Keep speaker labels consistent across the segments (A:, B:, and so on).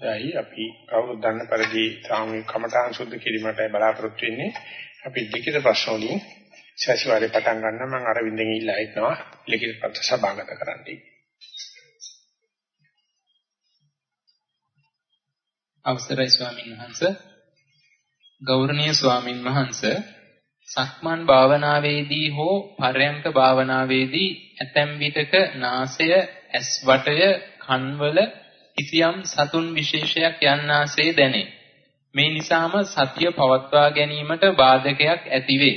A: දැයි අපි කවුරුත් දන්න පරිදි සාමූහික කමඨාන් සුද්ධ කිරීමට බලාපොරොත්තු වෙන්නේ. අපි ලිඛිත ප්‍රශ්න වලින් සැසිවාරේ පටන් ගන්න මම අරවින්දෙන් ඉල්ලා හිටනවා ලිඛිත පත්‍ර සභාගත කරන්නයි.
B: අවසරයි ස්වාමීන් වහන්සේ ගෞරවනීය ස්වාමින් වහන්සේ සක්මන් භාවනාවේදී හෝ පරයන්ක භාවනාවේදී ඇතැම් විටක නාසය ඇස් වටය කන්වල කිසියම් සතුන් විශේෂයක් යන්නාසේ දැනේ. මේ නිසාම සතිය පවත්වා ගැනීමට බාධකයක් ඇතිවේ.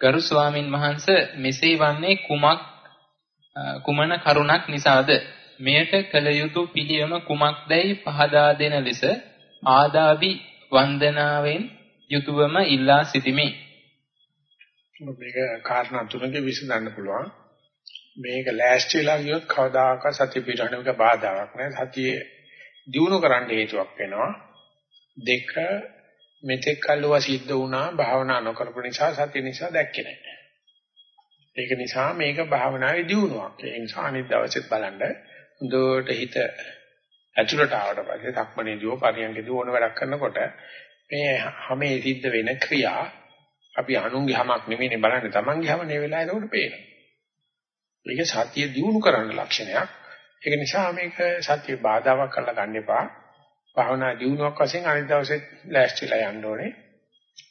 B: ගරු ස්වාමින් වහන්සේ මෙසේ වන්නේ කුමක් කුමන කරුණක් නිසාද? මෙයට කළ යුතු පිළියම කුමක්දයි පහදා දෙන ලෙස ආදාවි වන්දනාවෙන් යුතුයවම ඉල්ලා සිටිමි.
A: මේක කාරණා තුනක විසඳන්න පුළුවන්. මේක ලෑස්ති වෙලා ගියොත් කවදාකවත් සතිය පිටවන්න එක බාධාවක් නෑ. සතියේ දියුණු කරන්න හේතුවක් වෙනවා. දෙක මෙතෙක් කල්ව සිද්ධ වුණා භාවනා නොකරපු නිසා සතිය නිසා දැක්කේ නෑ. ඒක නිසා මේක භාවනාවේ දියුණුවක්. ඒ නිසා අනිත් දවසෙත් බලන්න හොඳට හිත ඇතුළට ආවට පස්සේ සක්මණේදීව පරියන්කදී ඕන වැඩක් කරනකොට මේ හැමේ සිද්ධ වෙන ක්‍රියා අපි අනුන්ගේ හැමක් නෙමෙයිනේ බලන්නේ Tamange හැම නේ වෙලාව ඒකට පේනවා. මේක සතිය දියුණු කරන්න ලක්ෂණයක්. ඒක නිසා මේක සතිය බාධාවක් කරලා ගන්න එපා. භාවනා දියුණුවක් වශයෙන් අනිත් දවසේ ලෑස්තිලා යන්න ඕනේ.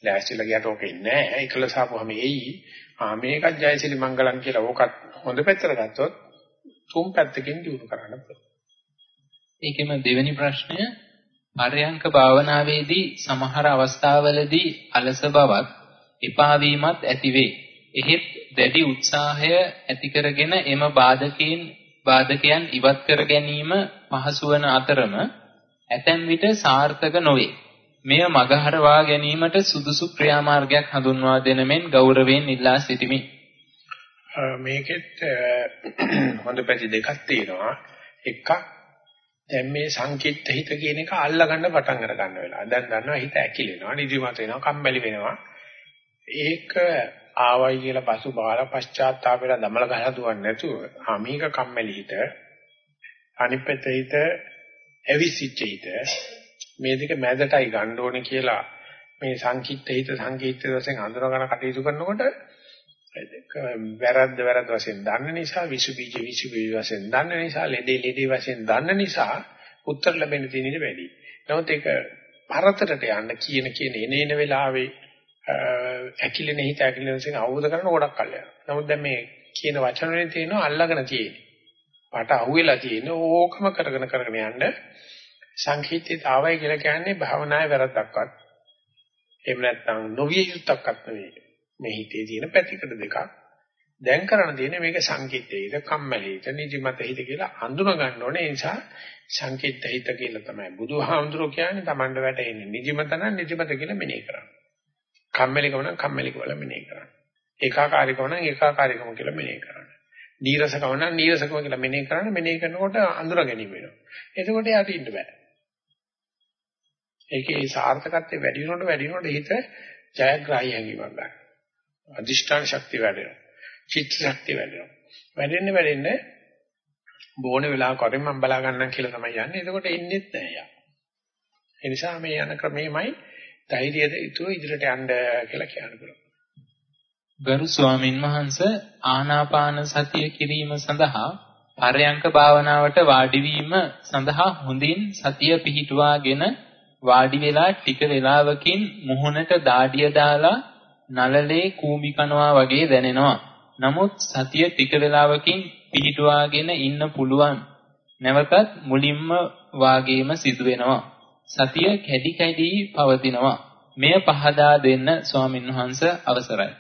A: ලෑස්තිලා ගියට ඕකේ නෑ. ඒකලස ආපුවම එයි. ආ මේකත් ජයසිරි මංගලම් කියලා ඕකත් හොඳ පැත්තට ගත්තොත් තුන් පැත්තකින් දියුණු කරන්න පුළුවන්.
B: ඒකෙම දෙවෙනි ප්‍රශ්නය පරයන්ක භාවනාවේදී සමහර අවස්ථාවලදී අලස බවක් එපා වීමත් ඇතිවේ. එහෙත් දැඩි උත්සාහය ඇති කරගෙන එම බාධකයන් බාධකයන් ඉවත් කර ගැනීම පහසු වන අතරම ඇතැම් විට සාර්ථක නොවේ. මෙය මගහරවා ගැනීමට සුදුසු ක්‍රියාමාර්ගයක් හඳුන්වා දෙන මෙන් ගෞරවයෙන් ඉල්ලා සිටිමි.
A: මේකෙත් හොඳ පැති දෙකක් තියෙනවා. එකක් දැන් මේ සංකීර්ත හිත කියන එක අල්ලගන්න පටන් අර ගන්න වෙලාව. දැන් දන්නවා හිත ඇකිලෙනවා, නිදිමත වෙනවා, කම්මැලි වෙනවා. ඒක ආවයි කියලා පසු බාල පශ්චාත්තාප වෙලා දමල ගහලා දුවන්නේ නැතුව ආ මේක කම්මැලි හිත අනිත් පැත්තේ හිත ඇවිසිච්ච හිත මේ දෙක මැදටයි ගන්න ඕනේ කියලා මේ සංකීර්ත හිත සංකීර්ත වශයෙන් අඳුරගෙන කටයුතු කරනකොට වැරද්ද වැරද්ද වශයෙන් දන්න නිසා විසු බීජ විසු බීජ වශයෙන් දන්න නිසා ලෙඩේ ලෙඩේ වශයෙන් දන්න නිසා උත්තර ලැබෙන්න තියෙන ඉඩ වැඩි. නමුත් ඒක පරතරට යන්න කියන කියන එනේන වෙලාවේ ඇකිලෙන හිත ඇකිලෙන වශයෙන් අවබෝධ කරන ගොඩක් කල් යනවා. නමුත් දැන් මේ කියන වචන වලින් තියෙනවා අල්ලගෙන තියෙන්නේ. පාට අහුවෙලා තියෙන්නේ ඕකම කරගෙන කරගෙන යන්න සංකීර්ණතාවය කියලා කියන්නේ භාවනාවේ වැරද්දක්වත් එහෙම නැත්නම් නොවිය යුත්තක්වත් නෙවෙයි. මේ හිතේ තියෙන පැතිකඩ දෙකක්. දැන් කරන්න තියෙන්නේ මේක සංකීර්ණයිද කම්මැලිද නිදිමත හිත කියලා අඳුන ගන්න ඕනේ. ඒ නිසා සංකීර්ණ හිත කියලා තමයි බුදුහාමුදුරුවෝ කියන්නේ Tamanda වැටෙන්නේ. නිදිමත නම් නිදිමත කියලා මෙනෙහි කරන්න. කම්මැලිකම නම් කම්මැලිකම කියලා මෙනෙහි කරන්න. ඒකාකාරීකම නම් ඒකාකාරීකම කියලා මෙනෙහි කරන්න. නීරසකම නම් නීරසකම කියලා මෙනෙහි කරන්න. මෙනෙහි කරනකොට අඳුර ගැනීම වෙනවා. එතකොට යාට ඉන්න බෑ. ඒකේ සාර්ථකත්වය වැඩි වෙනකොට වැඩි වෙනකොට හිත ජයග්‍රාහී හැඟීමක් ගන්නවා. අදිෂ්ඨාන ශක්තිය වැඩෙනවා. චිත්ත ශක්තිය වැඩෙනවා. වැඩෙන්න වැඩෙන්න බොහොන වෙලාවක වරින් මම බලා ගන්නම් කියලා තමයි යන්නේ. එතකොට එන්නේත් නැහැ යා. ඒ නිසා මේ යන ක්‍රමෙමයි ධෛර්යයට යුතුව ඉදිරියට යන්න කියලා කියන්න පුළුවන්.
B: ගරු ස්වාමින් වහන්සේ ආනාපාන සතිය කිරීම සඳහා පරයන්ක භාවනාවට වාඩි වීම සඳහා හොඳින් සතිය පිහිටුවාගෙන වාඩි වෙලා ටික වේලාවකින් මුහුණට දාඩිය දාලා නලලේ කූඹි කනවා වගේ දැනෙනවා. නමුත් සතිය ටික වේලාවකින් පිහිටුවාගෙන ඉන්න පුළුවන්. නැවතත් මුලින්ම වාගේම සිදු වෙනවා. සතිය කැඩි කැඩි පවතිනවා. මෙය පහදා දෙන්න ස්වාමින් වහන්සේ අවසරයි.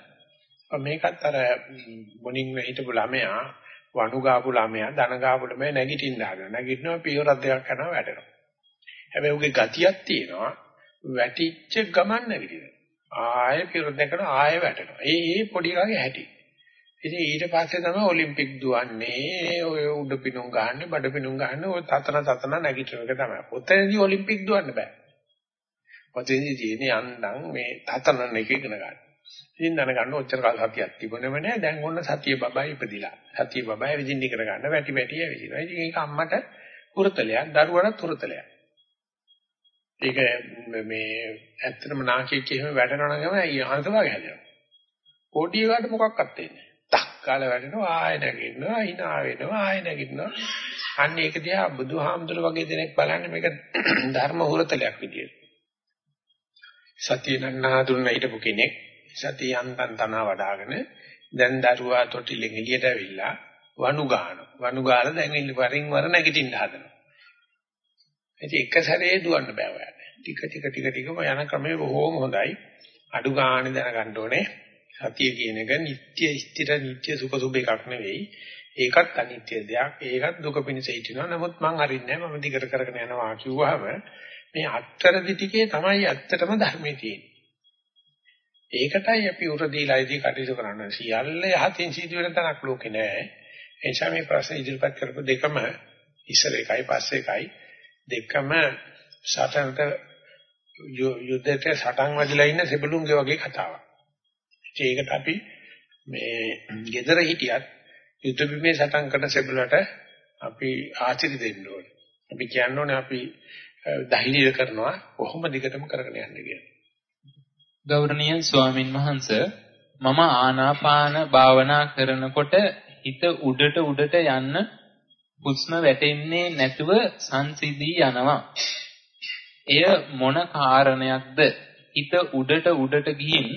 A: මේකත් අර මොනින් හිටපු ළමයා වණු ගාපු ළමයා ධන ගාපු ළමයා නැගිටින්න හදනවා. නැගිටිනවා පියවරක් දෙකක් කරනවා වැටෙනවා. හැබැයි උගේ ගතියක් තියෙනවා වැටිච්ච ගමන් නැගිටිනවා. ආයෙ පිරුද්දෙන් කරන ආයෙ වැටෙනවා. ඒ ඒ පොඩි කාගේ හැටි. ඉතින් ඊට පස්සේ තමයි ඔලිම්පික් දුවන්නේ, ඔය උඩ පිනුම් ගහන්නේ, බඩ පිනුම් ගහන්නේ, ඔය තතන තතන නැගිටින එක තමයි. ඔතනදී ඔලිම්පික් දුවන්න බෑ. ඔතනදී තියෙන්නේ යන්නම් මේ තතන එක ඉගෙන ගන්න. ඉතින් දැනගන්න ඔච්චර කාල සතියක් තිබුණෙම නෑ. දැන් ඔන්න සතිය බබයි ඉපදිලා. සතිය බබයි විදින්න ඉගෙන ගන්න වැටි වැටි ඇවිදිනවා. ඉතින් ඒක අම්මට උරතලයක්, දරුවටත් උරතලයක්. ඒක මේ ඇත්තටම නාකියෙක් එහෙම වැටෙනවා නම් තමයි අංශභාගය හැදෙනවා. කොඩිය කාට මොකක්වත් වෙන්නේ නැහැ. 탁 කාලා වැටෙනවා ආයෙ නැගිටිනවා hina වෙනවා ආයෙ නැගිටිනවා. අන්න ඒක දිහා බුදුහාමුදුර වගේ දෙනෙක් බලන්නේ මේක ධර්ම හුරතලයක් විදියට. සතිය නන්නාඳුන හිටපු කෙනෙක් සතිය යන්තම් තන වඩාගෙන දැන් දරුවා තොටිලෙන් එළියට ඇවිල්ලා වනු ගන්න. වනු ගාලා දැන් ඉන්න වරින් වර නැගිටින්න හදනවා. ඉතින් එක සැරේ දුවන්න බෑ ඔයාලට. ටික ටික ටික ටිකම යන ක්‍රමය බොහොම හොඳයි. අඩු ගානේ දැනගන්න ඕනේ. සතිය කියන එක නිට්ටය ස්ථිර නිට්ටය සුඛ සුභ එකක් නෙවෙයි. ඒකත් අනිත්‍ය දෙයක්. ඒකත් දුක පිණිස හිටිනවා. නමුත් මං හරින්නේ නැහැ. මම දිගට කරගෙන යනවා කිව්වහම මේ අත්තරදි ටිකේ තමයි ඇත්තටම ධර්මයේ තියෙන්නේ. ඒකටයි අපි උර දීලායිදී කටයුතු කරන්නේ. සියල්ල යහතින් සිදු වෙන තැනක් ලෝකේ නැහැ. ඒ නිසා මේ ප්‍රශ්න ඉදිරිපත් කරපු දෙකම ඉස්සර එකයි පස්සේ එකයි දෙකම සටනට යුද්ධයට සටන් වදිලා ඉන්න සෙබළුන්ගේ වගේ කතාවක්. ඒකට අපි මේ gedara හිටියත් යුද්ධ බිමේ සටන් කරන සෙබළුන්ට අපි ආචාර්ය දෙන්න ඕනේ. අපි කියන්න ඕනේ අපි ධෛර්යය කරනවා කොහොම දිගටම කරගෙන යන්න කියලා.
B: ගෞරවනීය ස්වාමින් වහන්සේ මම ආනාපාන භාවනා කරනකොට හිත උඩට උඩට යන්න හුස්ම වැටෙන්නේ නැතුව සංසිඳී යනවා. එය මොන කාරණයක්ද? හිත උඩට උඩට ගිහින්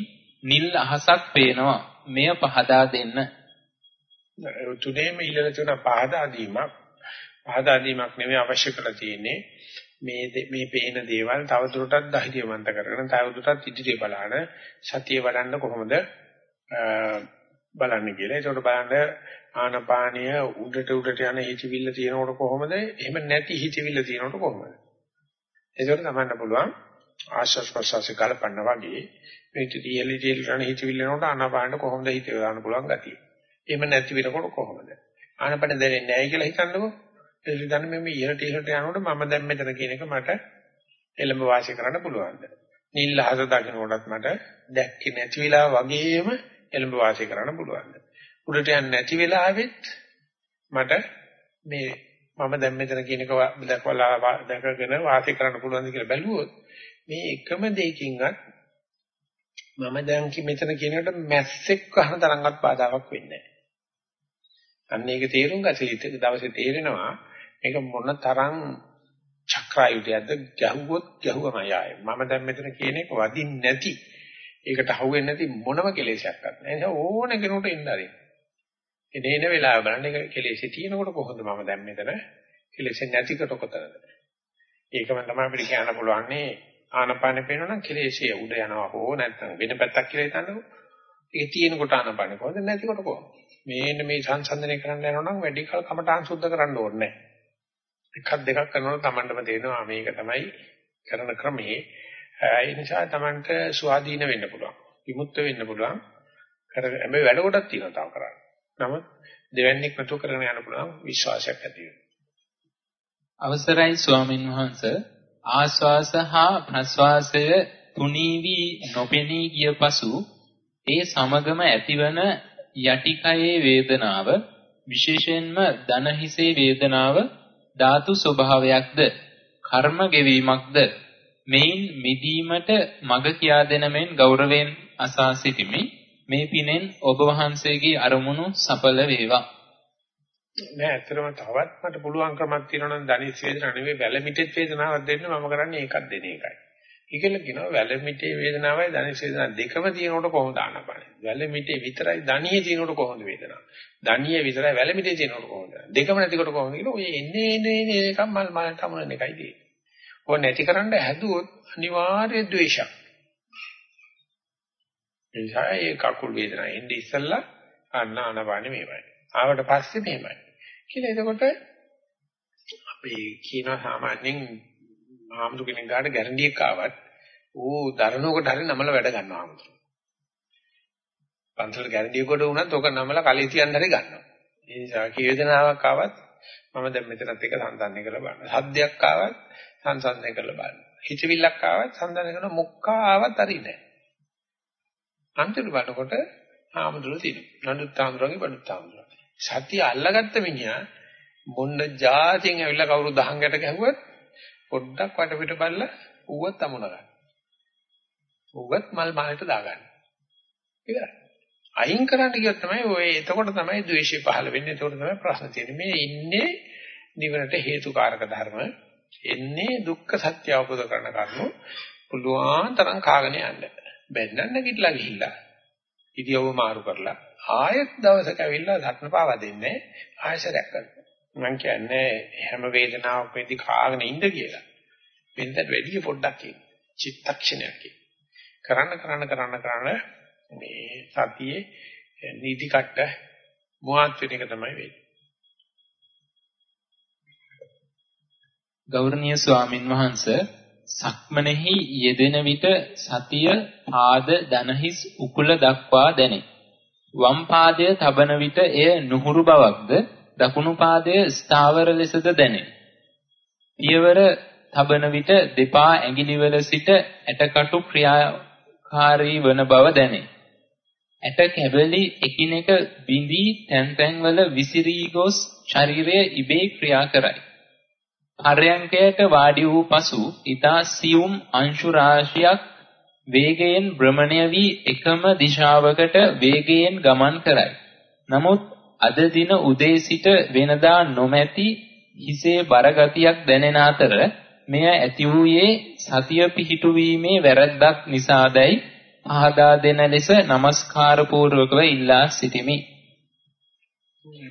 B: නිල් අහසක් පේනවා. මෙය පහදා දෙන්න.
A: තුනේම ඉලන තුන පහදා දීමක්. පහදා දීමක් නෙවෙයි අවශ්‍ය කරලා තියෙන්නේ. මේ මේ පේන දේවල් තවදුරටත් ධෛර්යවන්ත කරගෙන තවදුරටත් ඉදිරිය බලන සතිය වඩන්න කොහොමද බලන්නේ කියලා. ඒකට බලන්න ආනපානීය උඩට උඩට යන හිතවිල්ල තියෙනකොට කොහොමද? එහෙම නැති හිතවිල්ල තියෙනකොට කොහොමද? ඒකට තමන්න පුළුවන් ආශ්වාස ප්‍රශ්වාස කලපන්න වගේ මේ තියලි තියලි යන හිතවිල්ල නෝට ආනපානට කොහොමද හිත යොදන්න පුළුවන් ගතිය. එහෙම නැති වෙනකොට කොහොමද? ආනපන දැනෙන්නේ නැහැ කියලා හිතන්නකෝ. ඒක හිතන්නේ මේ ඉහළට ඉහළට යනකොට මම දැන් මෙතන කියන එක මට එළඹ වාසිය කරන්න පුළුවන්ද? නිල් අහස දකින්නකොටත් මට දැක්කේ නැති වෙලා වගේම එළඹ වාසය කරන්න පුළුවන්. උඩට යන්නේ නැති වෙලාවෙත් මට මේ මම දැන් මෙතන කියන එක දැකලා දැකගෙන වාසය කරන්න පුළුවන්ද කියලා බැලුවොත් මේ එකම දෙයකින්වත් මම දැන් මෙතන කියනකොට මැස්සෙක් වහන තරම්වත් බාධාවක් වෙන්නේ නැහැ. අන්න ඒක තේරුම් ගත්තේ දවසේ තේරෙනවා මේක මොන තරම් චක්‍රායුධයක්ද ගැහුවොත් ගැහුවමයි ආයේ. මම දැන් මෙතන කියන එක වදින්නේ නැති ඒකට අහුවෙන්නේ නැති මොනම කෙලෙසයක් නැහැ. ඒ නිසා ඕන කෙනෙකුට එන්න ආරින්. එනේන වෙලාව බලන්න ඒක කෙලෙසේ තියෙනකොට කොහොමද මම දැන් මෙතන කෙලෙසේ නැතිකට කොතනද? ඒකම තමයි අපිට කියන්න පුළුවන්නේ ආනපානෙ පේනවනම් කෙලෙසේ උඩ යනවා හෝ නැත්නම් වෙන පැත්තක් කියලා හිතන්නකෝ. ඒක තියෙනකොට ආනපානෙ කොහොමද නැතිකොට කොහොමද? මේන්න මේ සංසන්දනය කරන්න යනවා නම් වැඩි කල කමටහන් සුද්ධ කරන්න ඕනේ නැහැ. එකක් දෙකක් කරනකොට Tamandම තේරෙනවා මේක තමයි කරන ක්‍රමේ ඒ නිසා Tamanට ස්වාධීන වෙන්න පුළුවන්. විමුක්ත වෙන්න පුළුවන්. කර හැබැයි වැඩ කොටක් තියෙනවා තව කරන්න. නමුත් දෙවන්නේක් නැතුව කරගෙන යන්න පුළුවන් විශ්වාසයක් ඇති
B: අවසරයි ස්වාමින් වහන්සේ ආස්වාස හා ප්‍රස්වාසය තුනී වී නොපෙනී ගිය පසු ඒ සමගම ඇතිවන යටිකයේ වේදනාව විශේෂයෙන්ම දන හිසේ වේදනාව ධාතු ස්වභාවයක්ද කර්ම ගෙවීමක්ද මෙයින් මිදීමට මඟ කියා දෙන මෙන් ගෞරවයෙන් අසා සිටිමි. මේ පිනෙන් ඔබ වහන්සේගේ අරමුණු සඵල වේවා.
A: නෑ ඇත්තටම තවත් මට පුළුවන් ක්‍රමයක් තියෙනවා නම් ධනිස් වේදනාව නෙවෙයි වැලමිටෙත් වේදනාවක් දෙන්න මම කරන්නේ ඒකක් දෙන එකයි. ඒකල කියනවා වැලමිටේ වේදනාවයි ධනිස් වේදනාව දෙකම තියෙනකොට කොහොමද ආනපානේ? වැලමිටේ විතරයි ධනියේ තියෙනකොට කොහොමද වේදනාව? ධනියේ විතරයි වැලමිටේ තියෙනකොට කොහොමද? දෙකම නැතිකොට කොහොමද කියලා ඔය එන්නේ එන්නේ එන්නේ එකක් මල් මලට අමුණන එකයි තියෙන්නේ. ඕක නැතිකරන්න හැදුවොත් අනිවාර්ය ද්වේෂයක්. ඒ නිසා ඒ කකුල් වේදනාව එන්නේ ඉස්සෙල්ලා අන්න ආනපානෙ මේවයි. ආවට පස්සේ මේවයි. කියලා එතකොට අපි කියනවා සාමාන්‍යයෙන් ආම්දු කෙනෙක් ගාට ගැරන්ඩියක් ආවත් ඌ දරනකොට හරි නමල වැඩ ගන්නවා ආම්දු. පන්සල ගැරන්ඩිය කොට වුණත් ඔක නමල කලේ තියන්න හරි ගන්නවා. ඒ නිසා කී වේදනාවක් ආවත් මම දැන් මෙතනත් එක සම්සන්දනය කරලා බලනවා. සද්දයක් ආවත් සංසන්දනය කරලා බලන්න. හිතවිල්ලක් ආවත් සංසන්දනය කරන මොක්කා ආවත් අරින්නේ නැහැ. අන්තිමට බලනකොට ආමඳුර තියෙනවා. නඩුත් ආමඳුරගේ බඩුත් ආමඳුර. සතිය අල්ලගත්ත මිනිහා බොන්න જાතියෙන් ඇවිල්ලා කවුරු දහං ගැට ගැහුවත් පොඩ්ඩක් වටපිට බලලා ඌවත් තමුණ ගන්න. ඌවත් මල් මහලට දාගන්න. ඉතින් අයින් කරන්න කියොත් තමයි ඔය එතකොට තමයි ද්වේෂය පහළ වෙන්නේ. එතකොට තමයි ප්‍රශ්න තියෙන්නේ. මේ ඉන්නේ නිවනට හේතුකාරක ධර්ම. එන්නේ දුක්ඛ සත්‍ය අවබෝධ කරන කරුණු. පුළුවන් තරම් කාගෙන යන්න. බැන්නන්න කිట్లా ගිහිල්ලා ඉතියව මාරු කරලා ආයෙත් දවසක ඇවිල්ලා ධර්ම පාවා දෙන්නේ ආයෙසරයක් කරනවා. මම කියන්නේ හැම වේදනාවක් වෙද්දී කාගෙන ඉන්න කියලා. වෙනදට වැඩි පොඩ්ඩක් ඉන්න. චිත්තක්ෂණයක් ඉන්න. කරන්න කරන්න කරන්න කරන්න මේ සතියේ නීති කට්ට මොහත් වෙන එක තමයි වෙන්නේ.
B: ගෞරවනීය ස්වාමින් වහන්සේ සක්මනෙහි යෙදෙන විට සතිය පාද දනහිස් උකුල දක්වා දැනේ. වම් පාදය තබන විට එය නුහුරු බවක්ද දකුණු පාදය ස්ථාවර ලෙසද දැනේ. පියවර තබන විට දෙපා ඇඟිලිවල සිට ඇටකටු ක්‍රියාකාරී වන බව දැනේ. ඇට කැබලි එකිනෙක බිඳී තැන් තැන්වල විසිරී ගොස් ශරීරය ඉබේ ක්‍රියා කරයි. පර්යංකයට වාඩි වූ පසු ඊතා සියුම් අංශු රාශියක් වේගයෙන් භ්‍රමණය වී එකම දිශාවකට වේගයෙන් ගමන් කරයි. නමුත් අද දින උදේ සිට වෙනදා නොමැති හිසේ බරගතියක් දැනෙන අතර මෙය ඇති වූයේ සතිය පිහිටුවීමේ වැරැද්දක් නිසාදයි පහදා දෙන ලෙස নমස්කාර පූර්වකව ඉල්ලා සිටිමි.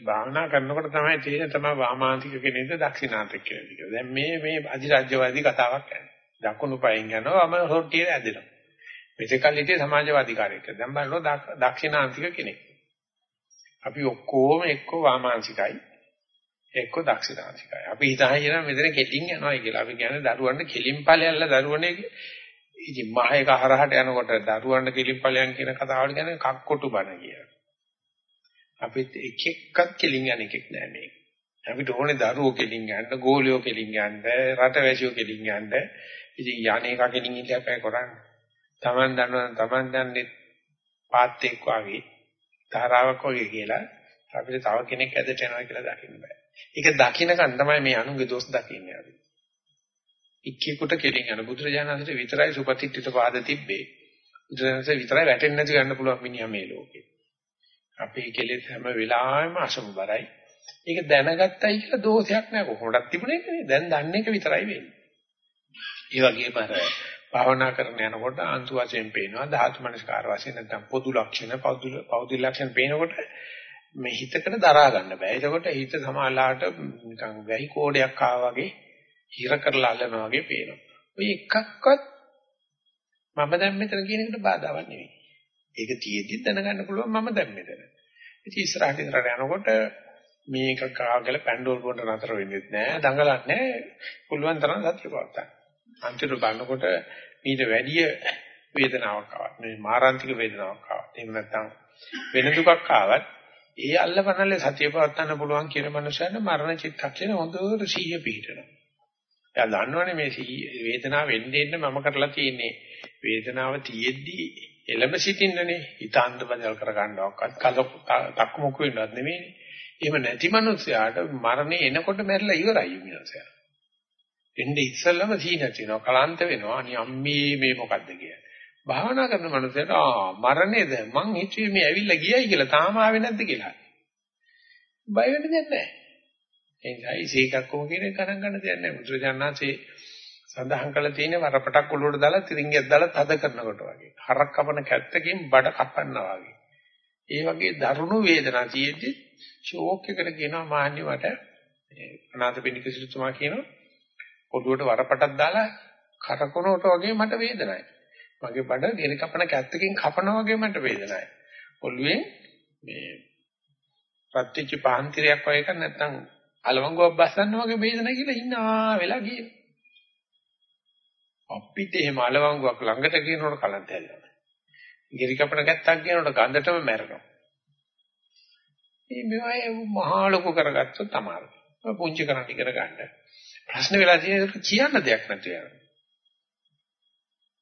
A: භාවනා කරනකොට තමයි තේරෙන්නේ තමයි වාමාන්තික කෙනෙක්ද දක්ෂිනාන්තික කෙනෙක්ද කියලා. දැන් මේ මේ අධිරාජ්‍යවාදී කතාවක් යන්නේ. දකුණු පයින් යනවා වම හොට්ටියේ ඇදෙනවා. මෙතකල් හිටියේ සමාජවාදී කාර්යයක. දැන් බලනවා දක්ෂිනාන්තික කෙනෙක්. අපි ඔක්කොම එක්ක වාමාංශිකයි එක්ක දක්ෂිනාංශිකයි. අපි හිතහින මෙතන කෙලින් යනවා කියලා. අපි කියන්නේ දරුවන්ට කෙලින් ඵලයල්ලා දරුවනේ ඉතින් මහ එක හරහට යනකොට දරුවන්ට කෙලින් ඵලයන් කියන කතාවට කියන්නේ කක්කොටු බණ කියලා. අපිත් එක එක්කත් කෙලින් යන එකෙක් නෑ මේක. අපිට ඕනේ දරුවෝ කෙලින් යන්න, ගෝලියෝ කෙලින් යන්න, රටවැසියෝ කෙලින් යන්න. ඉතින් යන්නේ එක කෙලින් ඉන්න අපේ කරන්නේ. Taman දන්නවා Taman දන්නේ පාත් එක්ක වගේ ධාරාවක් වගේ කියලා අපිට තව කෙනෙක් ඇදට යනවා කියලා දකින්න බෑ. ඒක දකින්නකන් තමයි මේ අනුන්ගේ දොස් දකින්නේ අපි. එක්කෙකුට කෙලින් යන බුදුරජාණන්සේ විතරයි සුපතිට්ඨිත පාද තිබ්බේ. බුදුරජාණන්සේ විතරයි වැටෙන්නේ නැති ගන්න පුළුවන් මිනිහා මේ ලෝකේ. අපේ කෙලෙස් හැම වෙලාවෙම අසමබරයි. ඒක දැනගත්තයි කියලා දෝෂයක් නෑ කොහොමදක් තිබුණේ නේ. දැන් දන්නේ එක විතරයි වෙන්නේ. ඒ වගේම අර භාවනා කරන යනකොට අන්තු වශයෙන් පේනවා ධාතු මනස්කාර වශයෙන් නැත්නම් පොදු ලක්ෂණ පොදු පෞදු ලක්ෂණ පේනකොට මේ හිතකට දරා ගන්න බෑ. ඒකකොට හිත සමාලාට නිකන් වැහි කෝඩයක් ආවා වගේ හිර කරලා අල්ලනවා වගේ පේනවා. ඔය එකක්වත් මම දැන් මෙතන කියන එකට බාධාවක් නෙවෙයි. ඒක තියෙද්දි දැනගන්න පුළුවන් මම දැන් මෙතන. ඉතින් ඉස්සරහට ඉස්සරහට යනකොට මේක කාගල පැන්ඩෝල් පොඩ නතර වෙන්නේ නැහැ. දඟලන්නේ පුළුවන් තරම් සත්‍ය පවත්තා. අන්තිමට බලනකොට ඊට වැඩිය වේදනාවක් ආවත් මේ මාරාන්තික වේදනාවක් ආවත් එහෙම නැත්නම් වෙන දුකක් ආවත් ඒ අල්ලපනල්ලේ සතිය පවත්වන්න පුළුවන් කියන මනුස්සයන් මරණ චිත්තක්ෂණ හොඳට සිහිය පිහිටනවා. එයා දන්නවනේ මේ වේදනාව වෙන්නේ මම කරලා තියෙන්නේ වේදනාව තියෙද්දි එළඹ සිටින්නනේ හිතාන්ත බදල් කර ගන්නවක්වත් කල තක්මුක් වෙන්නවත් නෙමෙයිනේ. එහෙම නැති මනුස්සයාට මරණය එනකොට මැරිලා ඉවරයි මිනිසයා. එන්නේ ඉස්සෙල්ලම සීන තියෙනවා කලාන්ත වෙනවා අනි අම්මේ මේ මොකද්ද කියලා. භාවනා කරන මනුස්සයට ආ මරණයද මං හිතුවේ මේ ඇවිල්ලා ගියයි කියලා තාම ආවේ නැද්ද කියලා. බය වෙන්න දෙයක් නැහැ. ඒ නිසායි සීකක්කෝ කියන එක ගණන් ගන්න දෙයක් නැහැ. මුද්‍රජානනාංශේ සඳහන් කරලා තියෙන වරපටක් ඔලුවට දාලා තිරින්ගයක් දාලා තද කරනකොට වගේ. හරක් කපන කැත්තකින් බඩ කපන්නා වගේ. ඒ වගේ දරුණු වේදනා තියෙද්දි ෂෝක් එකට කියනවා මාන්නේ මට අනාථපිණ්ඩික සිටුතුමා කියනවා ඔළුවට වරපටක් දාලා කරකවනකොට වගේ මට වේදනයි. මගේ බඩ ගෙල කපන කැත්තකින් කපනවා වගේ මට වේදනයි. ඔළුවේ මේ ප්‍රත්‍යච පාන්තිරයක් වගේ එකක් නැත්නම් අලවංගුවක් බස්සන්න වගේ වේදනයි කියලා ඉන්නා වෙලා ගියේ. අපිට එහෙම අලවංගුවක් ළඟට කියනකොට කලන්ත හැදෙනවා. ගෙරි කපන කැත්තක් කියනකොට ගඳටම මැරෙනවා. මේ මේවා මහා ලොකු කරගත්තොත් තමයි. පුංචි කරන්න ඉගෙන ගන්න. ප්‍රශ්න වෙලා තියෙන කියන්න දෙයක් නැතු වෙනවා.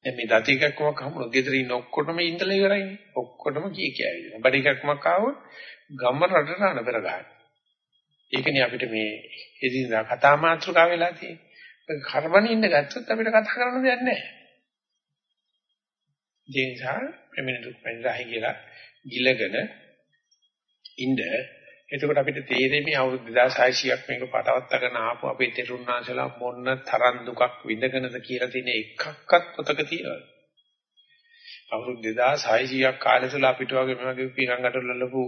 A: දැන් මේ දති එකක්මක් හමුණු ගෙදර ඉන්න ඔක්කොටම ඉඳලා ඉවරයිනේ. ඔක්කොටම කී කියයි දෙනවා. බඩ එකක්මක් ආවොත් ගම්ම රටට අනබර ගන්න. ඒකනේ අපිට මේ එදිනදා කතා මාතෘකාව වෙලා තියෙන්නේ. කර්මණේ ඉන්න ගත්තොත් අපිට කතා කරන්න දෙයක් නැහැ. ඒ නිසා ප්‍රමින දුක් පෙන්දාහි කියලා ගිලගෙන ඉන්න එතකොට අපිට තේරෙන්නේ අවුරුදු 2600ක් මේක පටවත්තගෙන ආපු අපේ තෙරුණාසලා මොන තරම් දුකක් විඳගෙනද කියලා තියෙන එකක්වත් පොතක තියෙනවද? අවුරුදු 2600ක් කාලය තුල අපිට වගේ මේ වගේ පිරංගටවලලපු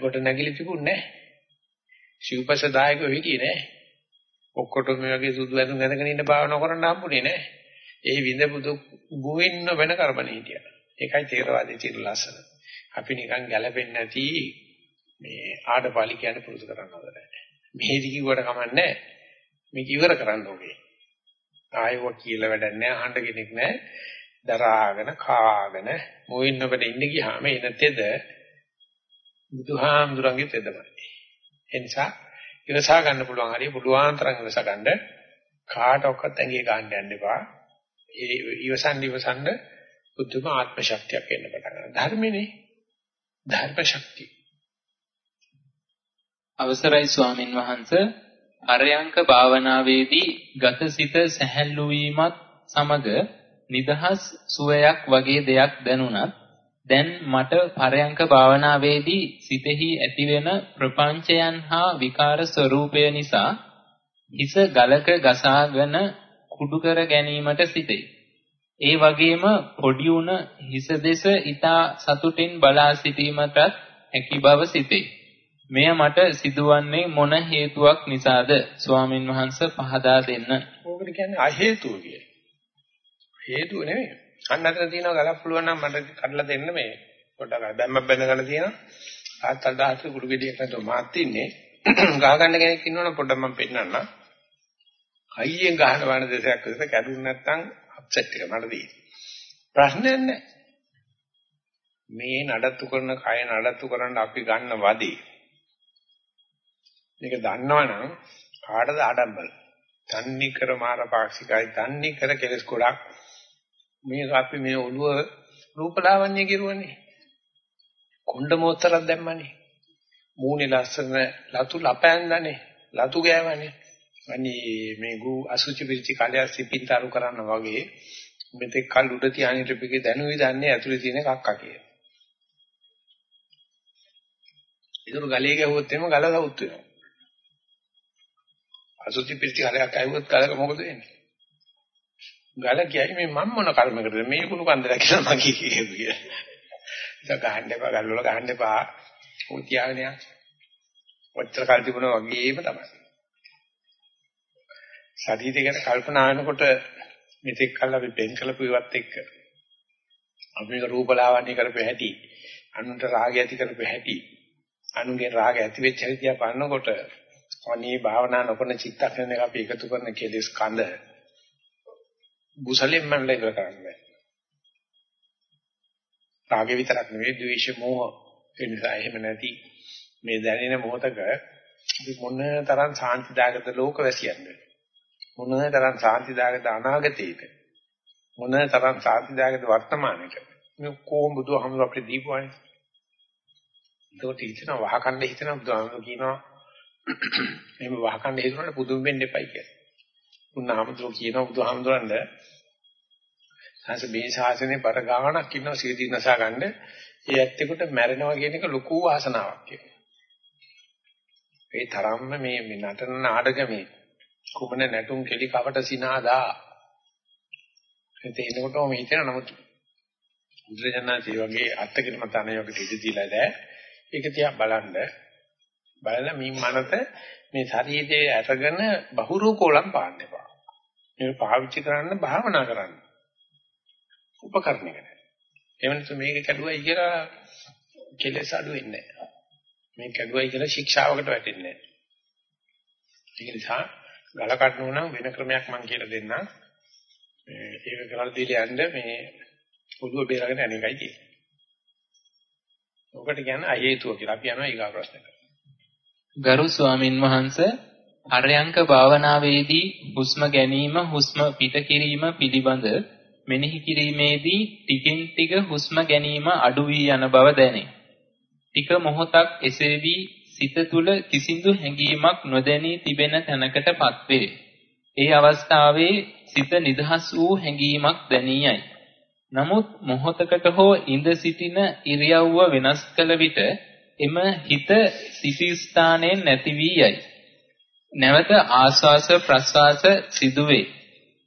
A: ගොඩ නැගිලි තිබුණේ නැහැ. සිව්පස දායකව හිටියේ නැහැ. ඔක්කොටම මේ වගේ සුදු ඇඳුම් ඇඳගෙන ඉන්න භාවනා කරන්න හම්බුනේ නැහැ. ඒ විඳපු දුක් බුවෙන්න වෙන කරබනේ හිටියා. ඒකයි තේරවාදයේ තියෙන ලස්සන. අපි නිකන් ගැළපෙන්නේ නැති මේ ආඩපාලි කියන්නේ පුරුදු කරන්න හදලා නැහැ. මෙහෙදි කිව්වට කමන්නේ මේක ඉවර කරන්න ඕනේ. ආයව කියලා වැඩක් නැහැ. අහන්න කෙනෙක් නැහැ. දරාගෙන කාගෙන මොයින් ඔබට ඉන්න ගියාම එන තෙද බුදුහාමුදුරන්ගේ තෙදමයි. ඒ නිසා ඉවසා ගන්න පුළුවන් හරිය පුළුවන් තරම් ඉවසා ගන්න කාට ඔක්කත් ඇඟේ ගන්න යන්න එපා. ඒ ඉවසන්න ඉවසන්න බුද්ධම ආත්ම ශක්තියක් එන්න පටන් ගන්නවා. ධර්මනේ ධර්ම ශක්තිය.
B: අවසරයි ස්වාමින් වහන්සේ අරයන්ක භාවනාවේදී ගතසිත සැහැල්ලු වීමත් සමග නිදහස් සුවයක් වගේ දෙයක් දැනුණත් දැන් මට පරයන්ක භාවනාවේදී සිතෙහි ඇතිවෙන ප්‍රපංචයන් හා විකාර ස්වરૂපය නිසා හිස ගලක ගසාගෙන කුඩු කර ගැනීමට සිටේ. ඒ වගේම පොඩි උන හිස දෙස ඊතා සතුටින් බලා සිටීමටත් හැකි බව සිටේ. මෙය මට සිදුවන්නේ මොන හේතුවක් නිසාද ස්වාමින් වහන්සේ පහදා දෙන්න.
A: ඕකට කියන්නේ අහේතුව කිය. හේතුව නෙමෙයි. අන්න අතන තියෙනවා ගලක් පුළුවන් නම් මට කඩලා දෙන්න මේ පොඩ්ඩක් බැම්මක් බැඳගෙන තියෙනවා. ආත්තල් දහස් කුඩු ගෙඩියක් නැතුව මාත් ඉන්නේ. ගහ ගන්න කෙනෙක් ඉන්නවනම් පොඩ්ඩක් මම පෙන්නන්නම්. හයියෙන් ගහන වණ දෙසක් විතර කැඩුනේ නැත්නම් අප්සෙට් එක මට තියෙන්නේ. ප්‍රශ්නයක් නැහැ. මේ නඩත්තු කරන කය නඩත්තු කරන්න අපි ගන්න වදී. මේක දන්නවනම් කාටද ආඩම්බර? තන්නේ කර මාර පාක්ෂිකයි තන්නේ කර කෙලස් ගොඩක් මේක අපි මේ ඔළුව රූපලාවන්‍ය කිරුවනේ. කොණ්ඩ මොහතරක් දැම්මනේ. මූණේ ලස්සන ලතු ලපෑන්දානේ. ලතු ගෑවනේ. අනේ මේ ගු අසුචි පිරිචි කලයක් සිපින්තරු කරන්න වගේ මෙතෙක් කල් උඩ තියාගෙන ඉපිගේ දැනුයි දන්නේ ඇතුලේ තියෙන කක්ක කියලා. ඒක ගලේ ගැහුවොත් එimhe ගල සවුත් වෙනවා. අසුචි පිරිචි කලයක් ඇහුවොත් කලක මොකද වෙන්නේ? ගල කියයි මේ මම මොන කර්මයකටද මේ කුණු කන්දලා කියලා මගේ කියේ. ඒක ගහන්න එපා ගල් වල ගහන්න එපා. උන් තියාගෙන යන්න. ඔච්චර කල් තිබුණා වගේම තමයි. ශරීරය ගැන කල්පනා කරනකොට මෙතෙක් කල් අපි බෙන් කළපු ඉවත් එක්ක අපි මේක රූපලාවන්‍ය කරපු හැටි අනුන්ට රාගය ඇති කරපු හැටි අනුන්ගේ රාගය ඇති වෙච්ච හැටි බලනකොට අනේ භාවනා නොකරන චිත්තක්ෂණයක අපි එකතු කරන කෙලෙස් කඳ බුසලෙන් මනලා ඉවර කරන්න බෑ. රාගය විතරක් නෙවෙයි ද්වේෂ මෝහ ඒ නිසා එහෙම නැති මේ දැනෙන මොහතක මොන තරම් සාන්තිදායකද ලෝකවැසියන්ද මොන තරම් සාන්තිදායකද අනාගතයේද මොන තරම් සාන්තිදායකද වර්තමානයේද? මේ කොහොම බුදුහාමුදුර අපිට දීපුවානේ? ඒකට හිතන වහකණ්ඩ හිතන බුදුහාමුදුර කියනවා එහෙම වහකණ්ඩ හිතනකොට පුදුම වෙන්න එපයි කියලා. උන්වහන්සේ කියනවා බුදුහාමුදුරන්ද සංස මේ ශාසනයේ බර ගාණක් ඉන්නවා සීදී නසා ගන්න. ඒ ඇත්තෙකුට මැරෙනවා කියන එක ලොකු ආසනාවක් කියලා. ඒ තරම්ම මේ නටන නාටකමේ කුමන නැටුම් කෙලි කවට සිනාදා. එතනකොටම හිතෙන නමුත් බුදුරජාණන්සේ වගේ අත්කිරම තනයකට ඉඳ දීලා දැ ඒක තියා බලන්න. බලලා මේ මනස මේ ශරීරයේ අරගෙන බහුරූපෝලම් පාන්න එපා මේක පාවිච්චි කරන්න භාවනා කරන්න උපකරණයක නෑ එවනස මේක කැඩුවයි කියලා කෙලෙස් අඩු වෙන්නේ නෑ මේක කැඩුවයි කියලා ශික්ෂාවකට වැටෙන්නේ නෑ ඒක නිසා ගල කඩනෝ නම් වෙන ක්‍රමයක් මම කියලා දෙන්නම්. ඒක කරලා දීලා යන්න මේ පොදුව බේරගෙන යන එකයි තියෙන්නේ. ඔකට කියන්නේ අහේතුව කියලා. අපි යනවා ඊගා ප්‍රශ්නෙට.
B: ගරු ස්වාමින් වහන්සේ අරයන්ක භාවනාවේදී හුස්ම ගැනීම හුස්ම පිට කිරීම පිළිබඳ මෙනෙහි කිරීමේදී ටිකින් ටික හුස්ම ගැනීම අඩු වී යන බව දැනේ. ටික මොහොතක් එසේ වී සිත තුළ කිසිදු හැඟීමක් නොදැනී තිබෙන තැනකටපත් වේ. ඒ අවස්ථාවේ සිත නිදහස් වූ හැඟීමක් දැනියයි. නමුත් මොහොතකට හෝ ඉඳ සිටින ඉරියව්ව වෙනස් කළ විට එම හිත සිටි ස්ථානයෙන් නැති වී යයි. නැවත ආස්වාස ප්‍රස්වාස සිදුවේ.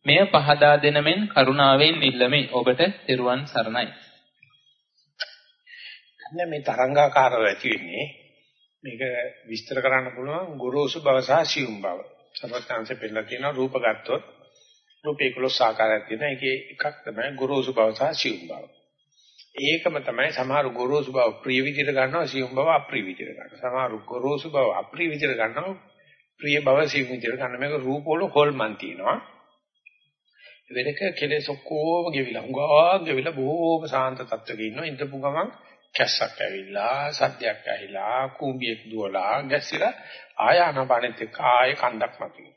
B: මෙය පහදා දෙනමෙන් කරුණාවෙන් ඉල්ලමි. ඔබට තෙරුවන් සරණයි.
A: දැන් මේ තරංගාකාරව ඇති වෙන්නේ මේක විස්තර කරන්න පුළුවන් ගොරෝසු බව සහ සියුම් බව. සර්වඥාන්සේ පෙන්නලා තියෙනවා රූප ගත්තොත් රූපේ 11 ආකාරයක් තියෙනවා. ඒකේ එකක් තමයි ගොරෝසු බව සහ සියුම් බව. ඒකම තමයි සමහර ගොරෝසු බව ප්‍රිය විදිහට ගන්නවා සියුම් බව අප්‍රිය විදිහට ගන්නවා. සමහර ගොරෝසු බව අප්‍රිය විදිහට ගන්නවා ප්‍රිය බව සියුම් විදිහට ගන්න මේක රූප වල හොල්මන් තියෙනවා. වෙනක කෙලෙස් ඔක්කොම ගෙවිලා හුඟා ගෙවිලා බොහෝම සාන්ත තත්ත්වයක ඉන්නවා. ඉඳපු ගමන් කැස්සක් ඇවිල්ලා සද්දයක් ඇහිලා කුඹියක් දුවලා ගැසිලා ආය ආනපානෙත් එක්ක ආය කන්දක් මතුවේ.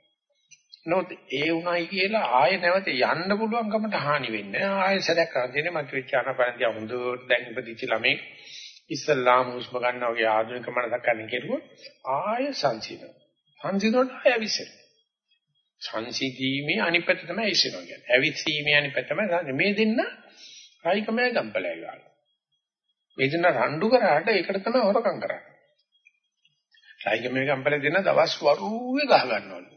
A: නමුත් ඒ උණයි කියලා ආය නැවත යන්න පුළුවන්කමට හානි වෙන්නේ ආය සැරයක් කරන් තියෙන්නේ මතුවෙච්ච ආනපානෙ හොඳට දැන් ඉපදිච්ච ළමයි ඉස්සල්ලාම හුස්ම ගන්නවා වගේ ආධුනික මනසක් ගන්න කෙරුවොත් ආය සංසිඳන. සංසිඳනට ආය විසෙන. සංසිඳීමේ අනිපත තමයි ඉස්සෙනවා කියන්නේ. ඇවිස්සීමේ අනිපත තමයි මේ දෙන්න කායිකමය ගම්පලයි ගන්න. මේ දෙන්න රණ්ඩු කරාට ඒකට තමයි හොරකම් කරන්නේ. කායිකමය ගම්පලේ දෙන්න දවස් වරුවේ ගහ ගන්නවලු.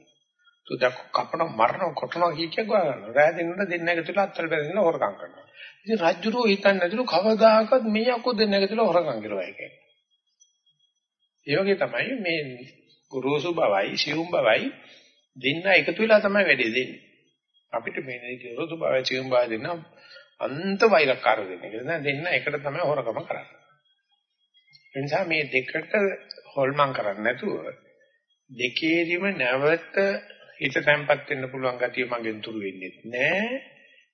A: තුදක් කපන මරණ කොටනවා කිය කිය ගහ ගන්නවා. රෑ දෙන්නට දෙන්න එකතුලා අත්තල් බැඳගෙන හොරකම් කරනවා. ඉතින් රජුරෝ හිතන්නේ නැතිලු කවදාකවත් මේ අකෝ දෙන්න එකතුලා හොරකම් කරුවා ඒකයි. ඒ වගේ තමයි මේ ගුරුසු බවයි සියුම් බවයි දෙන්න එකතු වෙලා තමයි වැඩේ දෙන්නේ. අපිට මේ ගුරුසු බවයි සියුම් බවයි දෙන්න අන්ත වෛරකාර දෙන්නේ. ඒ නිසා දෙන්න එකට තමයි හොරකම කරන්නේ. ඒ නිසා මේ දෙකට හොල්මන් කරන්නේ නැතුව දෙකේදිම නැවත හිත තැම්පත් වෙන්න පුළුවන් ගතිය මගෙන් දුරු වෙන්නේ නැහැ.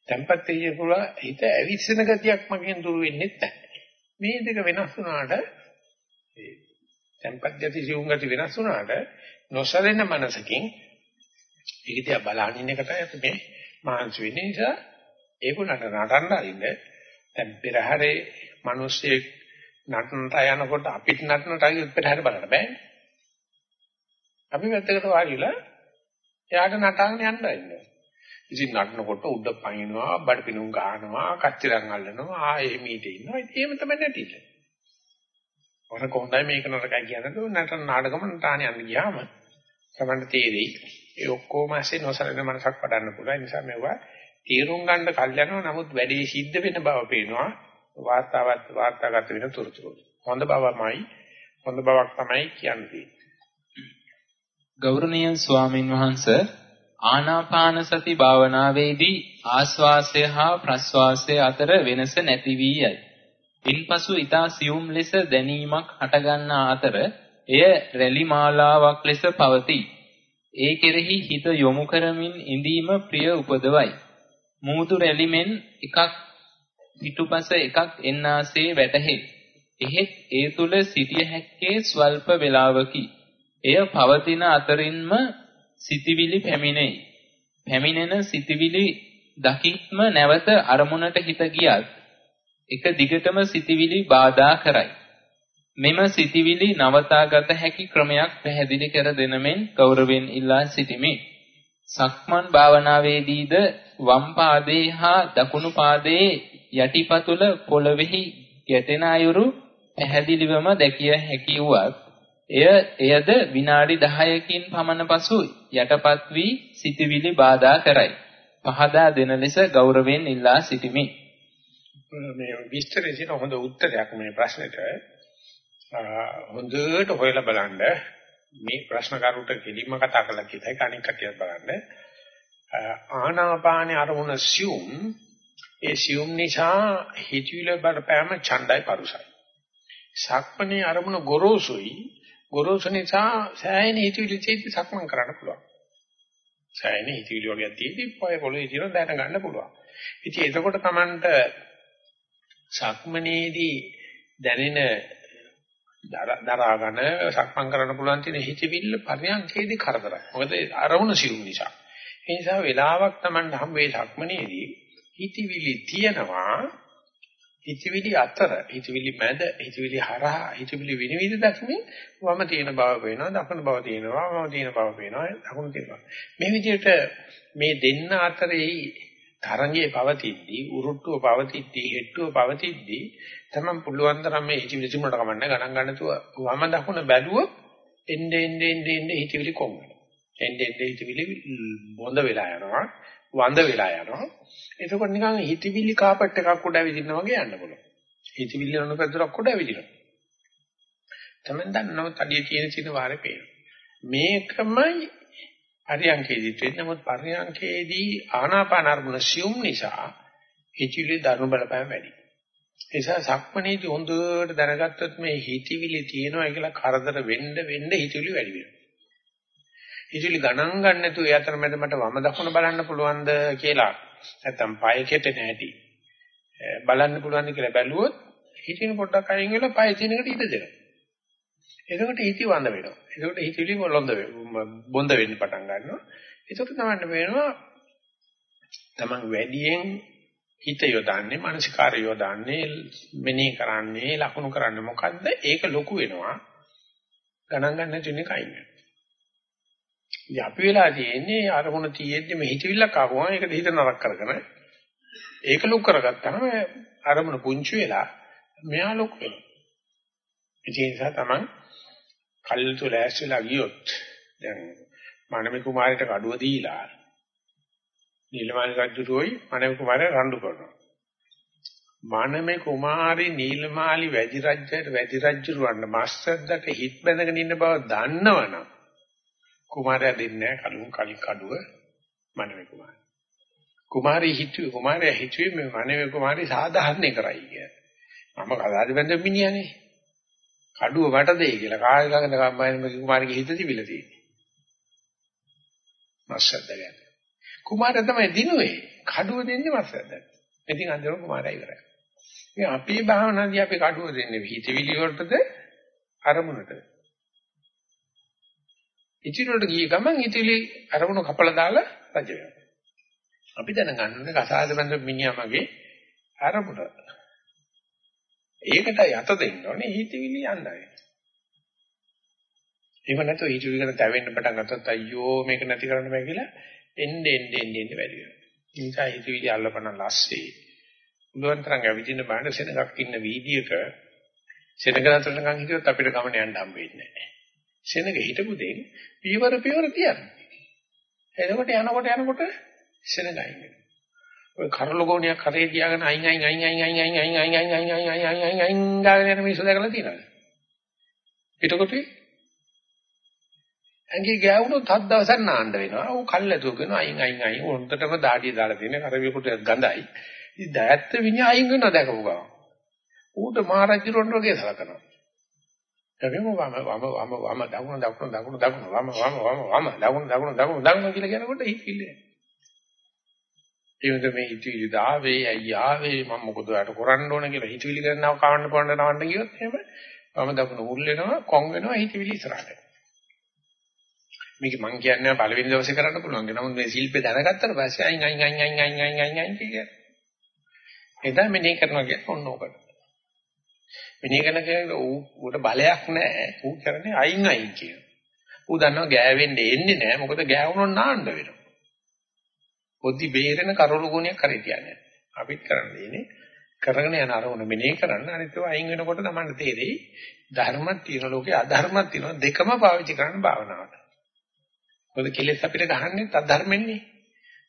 A: තැම්පත් වෙන්න පුළුවන් හිත ඇවිස්සෙන ගතියක් මගෙන් දුරු වෙන්නේ නැහැ. මේ දෙක වෙනස් වුණාට ඒ තැම්පත් ගති සිවුම් ගති වෙනස් වුණාට නොසලෙන මනසකින් ඒක දිහා බලහින්න එකටයි අපි මේ මහන්සි වෙන්නේ නිසා ඒගොල්ලන්ට නටන්න අරින්න දැන් පෙරහැරේ මිනිස්සෙක් නටනට යනකොට අපිට නටනට අයියොත් පෙරහැර බලන්න බෑනේ. අපි වැත්තකට වාඩිලා එයාට නටාගෙන යන්න ඉන්නවා. ඉතින් නටනකොට උඩ පනිනවා, බඩ පිණුම් ගන්නවා, කච්චිරන් අල්ලනවා, ආයේ මීට ඉන්නවා. ඉතින් එහෙම තමයි නැටිල්ල. ඔර කොහොඳයි මේක නරකයි කියන්නේ නටන නාටකම නටාන යන්න ගියාම තමයි තේරෙයි. ඒ ඔක්කොම ඇසේ නොසලෙන මනසක් පඩන්න පුළුවන්. ඒ නිසා මේවා තීරුම් ගන්න කල් යනවා. නමුත් වැඩේ සිද්ධ වෙන බව පේනවා. වාර්තාවත් වාර්තාගත වෙන තොරතුරු. හොඳ බවමයි හොඳ බවක් තමයි කියන්නේ.
B: ගෞරවනීය ස්වාමින් වහන්සේ ආනාපාන සති භාවනාවේදී ආස්වාසය හා ප්‍රස්වාසය අතර වෙනස නැති වී යයි. ඉන්පසු ඊතා සියුම් ලෙස දැනීමක් හටගන්නා අතර එය රැලි මාලාවක් ලෙස පවතී. ඒ කෙරෙහි හිත යොමු කරමින් ඉඳීම ප්‍රිය උපදවයි. මූදු රැලිමෙන් එකක් පිටුපස එකක් එන්නාසේ වැටහේ. එහෙත් ඒ තුල සිටිය හැක්කේ ස්වල්ප වේලාවකි. එය පවතින අතරින්ම සිටිවිලි පැමිණෙයි. පැමිණෙන සිටිවිලි දකිත්ම නැවත අරමුණට හිත ගියත් එක දිගටම සිටිවිලි බාධා කරයි. මෙම සිටිවිලි නවතාගත හැකි ක්‍රමයක් පැහැදිලි කර දෙනමෙන් ගෞරවයෙන් ඉල්ලා සිටිමි. සක්මන් භාවනාවේදීද වම් පාදයේ හා දකුණු පාදයේ යටිපතුල පොළවෙහි ගැටෙන අයුරු පැහැදිලිවම දැකිය හැකි වුවත් එය එයද විනාඩි 10කින් පමණ පසු යටපත් වී සිටිවිලි බාධා කරයි. පහදා දෙන ලෙස ගෞරවයෙන් ඉල්ලා සිටිමි.
A: මේ විස්තරේ තියෙන හොඳ උත්තරයක් මේ ප්‍රශ්නෙට. හොඳට හොයලා බලන්න මේ ප්‍රශ්න කරුට කෙලින්ම කතා කළා කියලා ඒක අනික් කටියක් බලන්න. ආනාපානේ අරමුණ සියුම් ඒ සියුම් නිසා හිතවිල බලපෑම ඡණ්ඩයි පරුසයි. සක්මණේ අරමුණ ගොරෝසුයි ගොරෝසු නිසා සෑහෙන හිතවිලි චේති සක්මන් කරන්න පුළුවන්. සෑහෙන හිතවිලි වගේ තියෙද්දි පොය පොළොවේ තියෙන දැන ගන්න පුළුවන්. ඉතින් එතකොට Tamanට සක්මනේදී දැනෙන දරාගෙන සක්මන් කරන්න පුළුවන් තියෙන හිතවිල්ල පරියන්කේදී කරදරයි. මොකද අරමුණ සිවුම් නිසා. ඒ නිසා වෙලාවක් Tamanට හම් වේ සක්මනේදී හිතවිලි තියෙනවා හිතවිලි අතර හිතවිලි මැද හිතවිලි හරහා හිතවිලි විනිවිද දැක්මේ වම තියෙන බව පේනවා දකුණු බව තියෙනවා වම තියෙන බව පේනවා දකුණු තියෙනවා. මේ විදිහට මේ දෙන්න අතරේ තරංගයේ පවතිද්දී උරුට්ටුව පවතිද්දී හෙට්ටුව පවතිද්දී තමයි පුළුවන් තරම් මේ හිතවිලි තිබුණට කමන්නේ ගණන් ගන්නතුව වම දකුණ බැලුවොත් එන්නේ එන්නේ එන්නේ හිතවිලි කොම් වෙනවා. එන්නේ එන්නේ හිතවිලි බොඳ වෙලා යනවා. වඳ වෙලා යනවා. එතකොට නිකන් හිතවිලි කාපට් එකක් උඩ ඇවිදින්න වගේ යන්න පුළුවන්. හිතවිලි අනු පැදුරක් උඩ ඇවිදිනවා. තමයි දන්නවත් අඩිය තියෙන සින වාරේ පේනවා. මේකමයි පරියංකේදී වෙන්නේ. නමුත් පරියංකේදී ආනාපාන අරමුණ සියුම් නිසා හිතවිලි ධර්ම බලපෑම වැඩි. ඒ නිසා සක්මණේදී හොඳට දැනගත්තොත් මේ හිතවිලි තියෙනවා කියලා කරදර වෙන්න වෙන්න හිතවිලි වැඩි වෙනවා. හිතවිලි ගණන් ගන්න නැතුව ඒ අතරමැද මට වම දකුණ බලන්න පුළුවන්ද කියලා නැත්තම් පය කෙටෙන හැටි බලන්න පුළුවන්ද කියලා බැලුවොත් හිතින පොඩ්ඩක් අයින් වෙලා පය තිනකට ඉඳ දෙනවා. එතකොට හිති වඳ වෙනවා. එතකොට හිතවිලි මොළොන්ද බොඳ වෙන්න පටන් ගන්නවා. එතකොට තමයි වෙනවා තමන් වැඩියෙන් හිත යොදන්නේ මානසිකාරය යොදන්නේ මෙනෙහි කරන්නේ ලකුණු කරන්නේ මොකද්ද ඒක ලොකු වෙනවා ගණන් ගන්න නැති වෙන එකයි ඉතින් අපි වෙලා තියෙන්නේ අරමුණ තියෙද්දි මේ හිතවිල්ලක් ආවම ඒක හිත නරක කරගෙන ඒක ලොක් කරගත්තාම අරමුණ පුංචි වෙලා මෙයා ලොක් වෙනවා. ඒ නිසා තමයි කල්තු ලෑස්තිලා ගියොත් දැන් මනමේ කුමාරයට කඩුව දීලා නීලමාලි රජුටෝයි මනමේ කුමාරය රණ්ඩු කරනවා. මනමේ කුමාරි නීලමාලි වැදි රජයට වැදි රජුරවන්න මස්සද්දට හිට බැඳගෙන ඉන්න බව දන්නවනම් කුමාරයා දෙන්නේ නැහැ කලුන් කලි කඩුව මනමේ කුමාරයා. කුමාරී හිතුවේ කුමාරයා හිතුවේ මේ මනමේ කුමාරී සාධාරණේ කරයි කියලා. මම කදාද බඳ මිනිහනේ. කඩුව වට දෙයි කියලා කාගේ ළඟද කම්මයිනේ කුමාරගේ හිත තිබිලා තියෙන්නේ. මස්සද්ද ගැන. කුමාරයා තමයි දිනුවේ. කඩුව දෙන්නේ මස්සද්දට. ඉතින් අන්තිම කුමාරයා ඉවරයි. මේ අපේ භාවනාදී අපි කඩුව දෙන්නේ හිතවිලි වලටද අරමුණටද? ඉතිරියට ගිය ගමන් ඉතිලි අරමුණු කපලා දාලා රජ වෙනවා. අපි දැනගන්න ඕනේ කසාද බඳ මිනිහා මගේ අරමුණ. ඒකට යත දෙන්න ඕනේ හිතවිලි යන්නයි. එහෙම නැත්නම් හිතවිලි ගැන තැවෙන්න පටන් ගත්තොත් අයියෝ මේක නැති කරන්න බෑ කියලා එන්නේ එන්නේ එන්නේ වැඩි වෙනවා. ඒ නිසා හිතවිලි අල්ලපන ලස්සේ. උලුවන් තරංග ඇවිදින්න බාන සෙනගක් ඉන්න වීදියේක සෙනග නතරනකන් හිටියොත් අපිට ගමන යන්න හම්බෙන්නේ නැහැ. සෙනග හිටපු දෙයින් පීවර පීවර තියන්නේ. එතකොට යනකොට යනකොට සෙනග අයින් වෙනවා. ඔය කරලගෝණියක් කරේ තියාගෙන අයින් අයින් අයින් අයින් අයින් අයින් අයින් අයින් අයින් අයින් අයින් අයින් අයින් අයින් ගාගෙන යන මිනිස්සු දැකලා තියෙනවද? පිටකොට ඇඟේ ගෑවුනොත් හත් දවසක් නාන්න වෙනවා. ඌ කල්ැතුව කරනවා අයින් අයින් අයින් උන්ටටම දාඩිය දාලා තියෙන කරවියකට ගඳයි. ඉතින් දැත්ත විඤ්ඤා අයින් වෙනවා දැකපු ගමන්. ඌට මහරජුරොන් වගේ සලකනවා. එවෙම වම වම වම වම දකුණ දකුණ දකුණ දකුණ වම වම වම වම දකුණ දකුණ දකුණ දකුණ කියලා කියනකොට හිතිල්ලේ. ඒ වගේ මේ හිතවිලි දාවේ ඇයි ආවේ මම මොකද යට කරන්න ඕන කියලා හිතවිලි කරනව කවන්න පොන්න නවන්න ගියොත් එහෙම වම දකුණ උල් වෙනවා කොන් වෙනවා හිතවිලි ඉස්සරහට. මේක මං කියන්නේ පළවෙනි දවසේ කරන්න පුළුවන්. නමුත් මේ ශිල්පේ දැනගත්තට පස්සේ අයින් අයින් අයින් අයින් අයින් අයින් අයින් අයින් කියන්නේ. එදා මෙනේ කරනවා කියන්නේ ඔන්න ඕකට. මෙනේ කරන කෙනෙකුට ඌ උට බලයක් නැහැ. ඌ කරන්නේ අයින් අයින් කියන. ඌ දන්නවා ගෑවෙන්න එන්නේ නැහැ. මොකද ගෑවුනොත් නාන්න වෙනවා. පොඩි බේරෙන කරවලු ගුණයක් කරේ කියන්නේ. අපිත් කරන්නේ කරගෙන යන අරමුණ මෙනේ කරන්න අනිත් ඒවා අයින් වෙනකොට තමයි තේරෙයි ධර්මයක් තියෙන ලෝකේ අධර්මයක් තියෙනවා දෙකම පාවිච්චි කරන්න භාවනාවට. මොකද කෙලෙස් අපිට ගහන්නේ අධර්මෙන්නේ.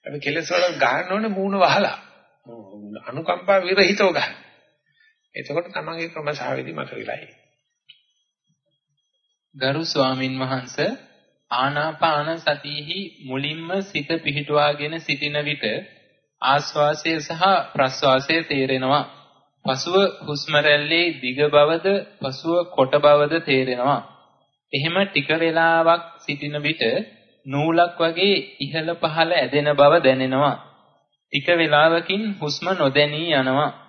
A: අපි කෙලෙස් වල ගහන්න ඕනේ මූණ වහලා. අනුකම්පා විරහිතව ගන්න. එතකොට තමන්ගේ ක්‍රමසාවේදී මත වෙලයි.
B: ගරු ස්වාමින් වහන්සේ ආනාපාන සතියෙහි මුලින්ම සිත පිහිටුවාගෙන සිටින විට ආස්වාසය සහ ප්‍රස්වාසය තේරෙනවා. පසුව හුස්ම රැල්ලේ දිග බවද පසුව කොට බවද තේරෙනවා. එහෙම ටික වේලාවක් සිටින විට නූලක් වගේ ඉහළ පහළ ඇදෙන බව දැනෙනවා. ටික වේලාවකින් හුස්ම නොදැනී යනවා.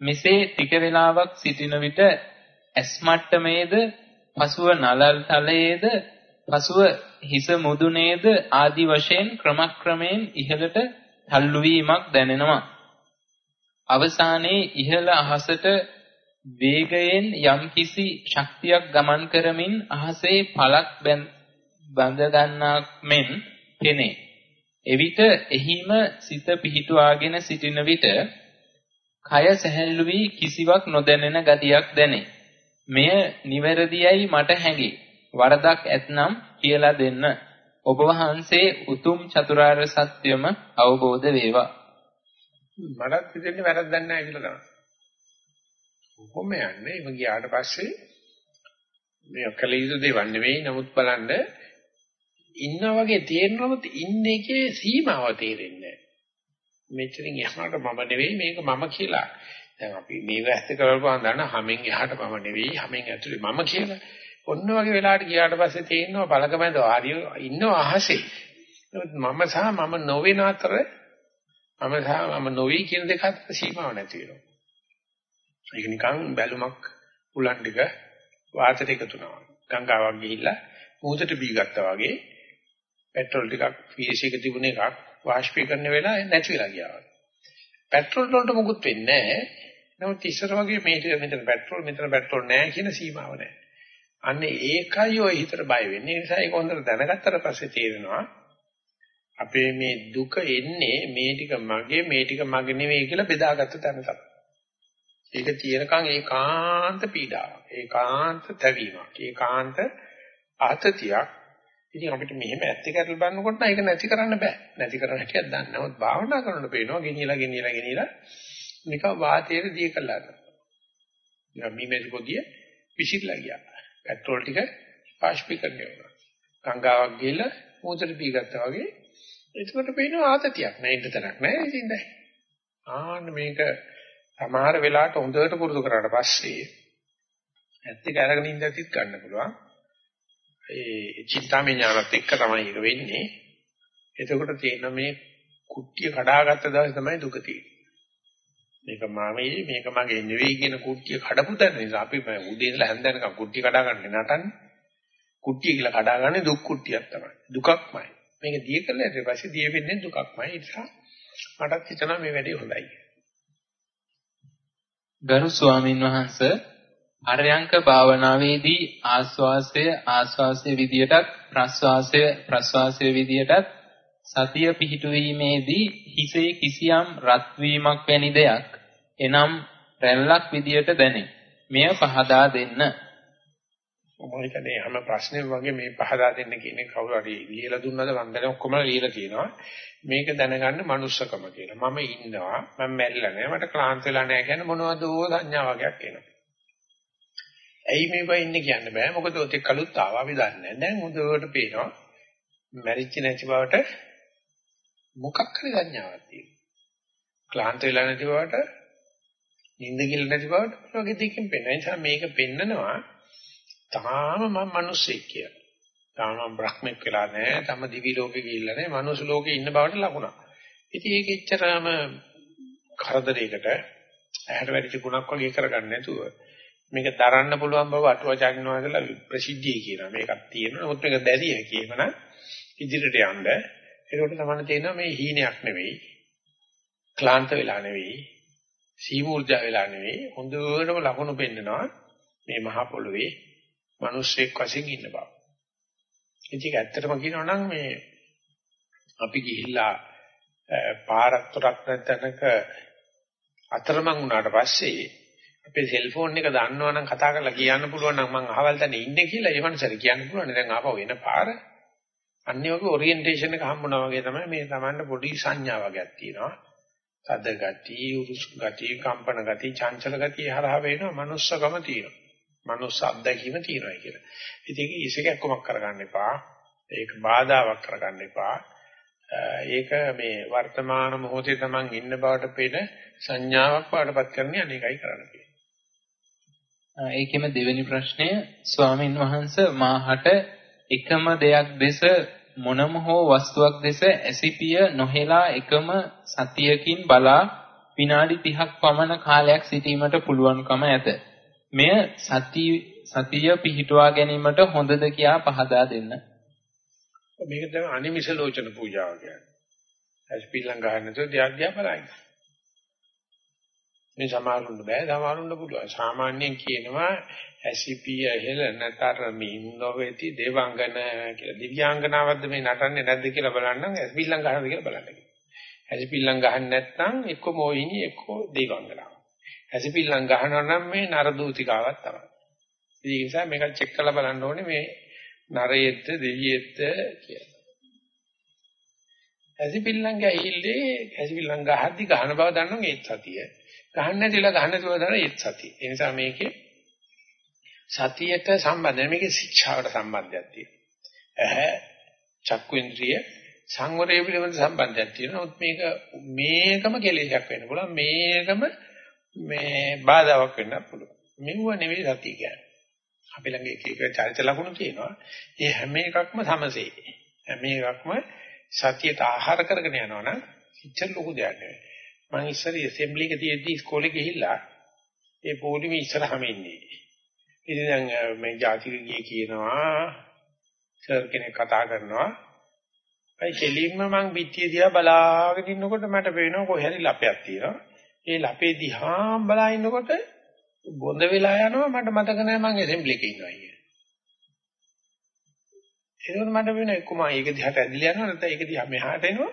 B: මෙසේ ටික වේලාවක් සිටින විට ඇස් මට්ටමේද පසුව නලල් තලයේද පසුව හිස මුදුනේද ආදි වශයෙන් ක්‍රමක්‍රමයෙන් ඉහළට තල්ලු වීමක් දැනෙනවා. අවසානයේ ඉහළ අහසට වේගයෙන් යම්කිසි ශක්තියක් ගමන් කරමින් අහසේ පළක් බඳ ගන්නක් මෙන් පෙනේ. එවිට එහිම සිත පිහිටුවාගෙන සිටින විට කය සැහැල්ලු වී කිසිවක් නොදැනෙන ගතියක් දැනේ. මෙය නිවැරදියයි මට හැඟේ. වරදක් ඇතනම් කියලා දෙන්න. ඔබ වහන්සේ උතුම් චතුරාර්ය සත්‍යම අවබෝධ වේවා.
A: මටත් හිතෙන්නේ වැරද්දක් නැහැ කියලා තමයි. කොහොම යන්නේ? එම ගියාට පස්සේ මේ කලීසු දේවල් නෙවෙයි. නමුත් බලන්න ඉන්නා වගේ තේරෙනවද ඉන්න එකේ සීමාව තේරෙන්නේ නැහැ. මෙච්චරින් එහාට මම නෙවෙයි මේක මම කියලා. දැන් අපි මේ වැස්ත කරපුවාම දන්න හැමෙන් එහාට මම නෙවෙයි හැමෙන් ඇතුලේ මම කියලා. ඔන්න වගේ වෙලාවට ගියාට පස්සේ තේරෙනවා පළකමැද ආරිය ඉන්නව අහසේ. මම සහ මම නොවන අතර මම සහ මම නොවි කියන දෙක අතර සීමාවක් නැති වෙනවා. ඒක නිකන් බැලුමක් උලන් ටික වාතයට එකතු වෙනවා. ගංගාවක් ගිහිල්ලා මූදට බී ගත්තා වගේ පෙට්‍රල් ටිකක් පීඑස් එක තිබුණ එකක් වාෂ්පීකරණ වෙලා නැති වෙලා ගියා. පෙට්‍රල් වලට මොකුත් වෙන්නේ නැහැ. නමුත් ඉස්සර වගේ මේ මෙතන පෙට්‍රල් මෙතන පෙට්‍රල් නැහැ කියන සීමාව නැහැ. අන්න ඒකයි ඔය හිතට බය වෙන්නේ. ඒ නිසා ඒක හොඳට දැනගත්තට පස්සේ තේරෙනවා අපේ මේ දුක එන්නේ මේ ටික මගේ මේ ටික මගේ නෙවෙයි කියලා බෙදාගත්ත තැන තමයි. ඒක තියෙනකන් ඒකාන්ත පීඩාවක්. ඒකාන්ත තැවීමක්. ඒකාන්ත ආතතියක්. ඉතින් අපිට මෙහෙම ඇත්ත කරලා බලනකොට ඒක නැති කරන්න බෑ. නැති කරන්න හැටියක් දන්නේ. නමුත් භාවනා කරනකොට පේනවා ගෙනියලා ගෙනියලා ගෙනියලා නිකන් වාතයේ දී කළා. නිකන් මීමැසි පොදිය පිසිරලා ගියා. පෙට්‍රෝල් ටික පාෂ්පීකරණය වුණා. ගංගාවක් ගිහලා මෝතර පී ගත්තා වගේ. එතකොට පේනවා ආතතියක් නෑ ඉන්න තරක් නෑ ඉතින් දැන්. ආන්න මේක සමහර වෙලාවට හොඳට පුරුදු කරාට පස්සේ ඇත්ත එක අරගෙන ඉඳද්දිත් ගන්න පුළුවන්. ඒ චින්තාමය ඥානත් එක්ක තමයි ඒක වෙන්නේ. එතකොට තේන මේ කුට්ටිය කඩාගත්ත දවසේ තමයි දුක තියෙන්නේ. මේක මමයි මේක මගේ නෙවෙයි කියන කුට්ටිය කඩපු තැන නිසා අපි උදේ ඉඳලා හැන්දැනකම් කුට්ටිය කඩාගන්නේ නටන්නේ. කුට්ටිය කියලා කඩාගන්නේ දුක් කුට්ටියක් තමයි. දුකක්මයි. මේක දිය කළා ඊට පස්සේ දිය වෙන්නේ දුකක්මයි. ඒ නිසා මටත් හිතෙනවා මේ වැඩේ හොඳයි.
B: ගරු ස්වාමින් වහන්සේ අරයන්ක භාවනාවේදී ආස්වාසය ආස්වාසය විදියටත් ප්‍රස්වාසය ප්‍රස්වාසය විදියටත් සතිය පිහිටුවීමේදී හිසේ කිසියම් රත් වීමක් වැනි දෙයක් එනම් රැල්ලක් විදියට දැනේ. මෙය පහදා දෙන්න.
A: මම හිතන්නේ හැම ප්‍රශ්නෙම වගේ මේ පහදා දෙන්න කියන්නේ කවුරු හරි ලියලා දුන්නද මම දැන ඔක්කොම ලියලා තියෙනවා. මේක දැනගන්න මනුස්සකම කියලා. මම ඉන්නවා මම මැරිලා නෑ මට ක්ලාන්ත වෙලා නෑ කියන මොනවද ඕ සංඥා වගේක් එනවා. ඇයි මේවා ඉන්නේ කියන්න බෑ. මොකද ඔතේ කලුත් ආවා අපි දන්නේ නෑ. දැන් හොඳට පේනවා. මැරිච්ච නැති බවට මොකක් හරි සංඥාවක් තියෙනවා. ක්ලාන්ත වෙලා නැති බවට නිින්ද කිල නැති බවට වගේ දෙකකින් පේනවා. ඒ නිසා මේක පෙන්නනවා තාම මම මිනිස්සෙක් කියලා. තාම මම බ්‍රහ්මෙක් වෙලා නැහැ. තම දිවි ලෝකෙ ගිහිල්ලා නැහැ. මනුස්ස ලෝකෙ ඉන්න බවට ලකුණක්. ඉතින් ඒක එච්චරම කරදරයකට ඇහැට වැඩිච ගුණක් වගේ කරගන්න නැතුව මේක දරන්න පුළුවන් බව අටුවචාන් වහන්සේලා ප්‍රසිද්ධිය කියනවා. මේකක් තියෙනවා. නමුත් මේක දැරිය කියවන ඉදිරියට යන්න. ඒකට තමයි තේරෙනවා මේ හීනයක් නෙවෙයි. ක්ලාන්ත වෙලා නෙවෙයි. සීමුර්ජා වෙලා නෙවෙයි. හොඳටම ලකුණු පෙන්නනවා මේ මහා පොළොවේ මිනිස්සෙක් වශයෙන් ඉන්න බව. ඉතින් ඇත්තටම කියනවා නම් මේ අපි ගිහිල්ලා පාරක් තොරක් නැතනක අතරමං වුණාට පස්සේ අපේ සෙල්ෆෝන් එක දන්නවනම් කතා කරලා කියන්න පුළුවන් නම් මං අහවල් තැන ඉන්නේ කියලා ඒ මනසට කියන්න පුළුවන්. දැන් ආපහු එන පාර අන්නේ වගේ ඔරියන්ටේෂන් එක හම්බුනා වගේ තමයි මේ Tamanට පොඩි සංඥා වගේක් තියෙනවා. තද ගති උරුස් ගති කම්පන ගති චංචල ගති හරහා වෙනවා. manussකම තියෙනවා. manuss අත්දැකීම තියෙනවා කියලා. ඉතින් ඒක ඉසේකක් කොමක් කරගන්න එපා. ඒක බාධාවක් කරගන්න එපා. ඒක මේ වර්තමාන මොහොතේ Taman ඉන්න බවට පෙන සංඥාවක් වඩපත් කරන්නේ අනේකයි කරන්නේ
B: ඒකෙම දෙවෙනි ප්‍රශ්නය ස්වාමින් වහන්සේ මාහට එකම දෙයක් දෙස මොනම හෝ වස්තුවක් දෙස ඇසිපිය නොහෙලා එකම සතියකින් බලා විනාඩි 30ක් පමණ කාලයක් සිටීමට පුළුවන්කම ඇත. මෙය සති සතිය පිහිටුවා ගැනීමට හොඳද කියා පහදා දෙන්න.
A: මේක තමයි අනිමිෂ ලෝචන පූජාව කියන්නේ. ඇස් පිල්ලම් ගන්න නැතුව දෙයක් දිහා බලන්න. මේ සමහරුන්න බෑ සමහරුන්න පුළුවන්. සාමාන්‍යයෙන් කියනවා ඇසිපිය හෙලනතර මින්නොවේති දේවාංගන කියලා. දිව්‍යාංගනාවක්ද මේ නටන්නේ නැද්ද කියලා බලන්න ඇසිපිල්ලම් ගහනද කියලා බලන්න. ඇසිපිල්ලම් ගහන්නේ නැත්නම් එක්ක මොහිනී එක්ක දේවාංගනාව. ඇසිපිල්ලම් ගහනවා නම් මේ නරදූතිකාවක් තමයි. ඒ නිසා මේක චෙක් කරලා බලන්න ඕනේ මේ නරයෙද්ද දෙවියෙද්ද කියලා. ඇසිපිල්ලම් ගහිල්ලේ ඇසිපිල්ලම් ගහද්දි ගහන බව දන්නොත් ඒත් සතිය. ගහන්න නැතිලා ගහන්න තුව දන්න ඒත් සතිය. ඒ නිසා මේකේ සතියට සම්බන්ධ මේකේ ශික්ෂාවට සම්බන්ධයක් තියෙනවා. ඇහැ චක්කු ඉන්ද්‍රිය සංවරය පිළිබඳ සම්බන්ධයක් තියෙනවා. නමුත් මේක මේකම කෙලෙසක් වෙන්න පුළුවන්. මේකම මේ බාධාවක් වෙන්න පුළුවන්. මෙව නෙවෙයි සතිය කියන්නේ. අපි ළඟ එක එක චරිත ලක්ෂණ තියෙනවා. ඒ හැම එකක්ම සමසේ. හැම එකක්ම සතියට ආහාර කරගෙන යනවනම් ඉච්ඡර ලොකු දෙයක් නෙවෙයි. මම ඉස්සර ඇසෙම්බලි එක තියෙද්දි ඉස්කෝලේ ගිහිල්ලා ඒ පොඩිමේ ඉස්සරහම ඉන්නේ. ඉතින් දැන් මේ ජාතික ගියේ කියනවා සර් කෙනෙක් කතා කරනවා. අයි කෙලින්ම මං පිටිය දිහා බලාගෙන ඉන්නකොට මට පේනවා කොහේ හරි ලපයක් තියෙනවා. ඒ ලපේ දිහා බලා ඉන්නකොට බොඳ වෙලා යනවා මට මතක නැහැ මං ඇසෙම්බලි එකේ ඉන්නවා කියලා. ඒකත් මට වෙන එක්කම ඒක දිහාට ඇදිලා යනවා නැත්නම් ඒක දිහා මෙහාට එනවා.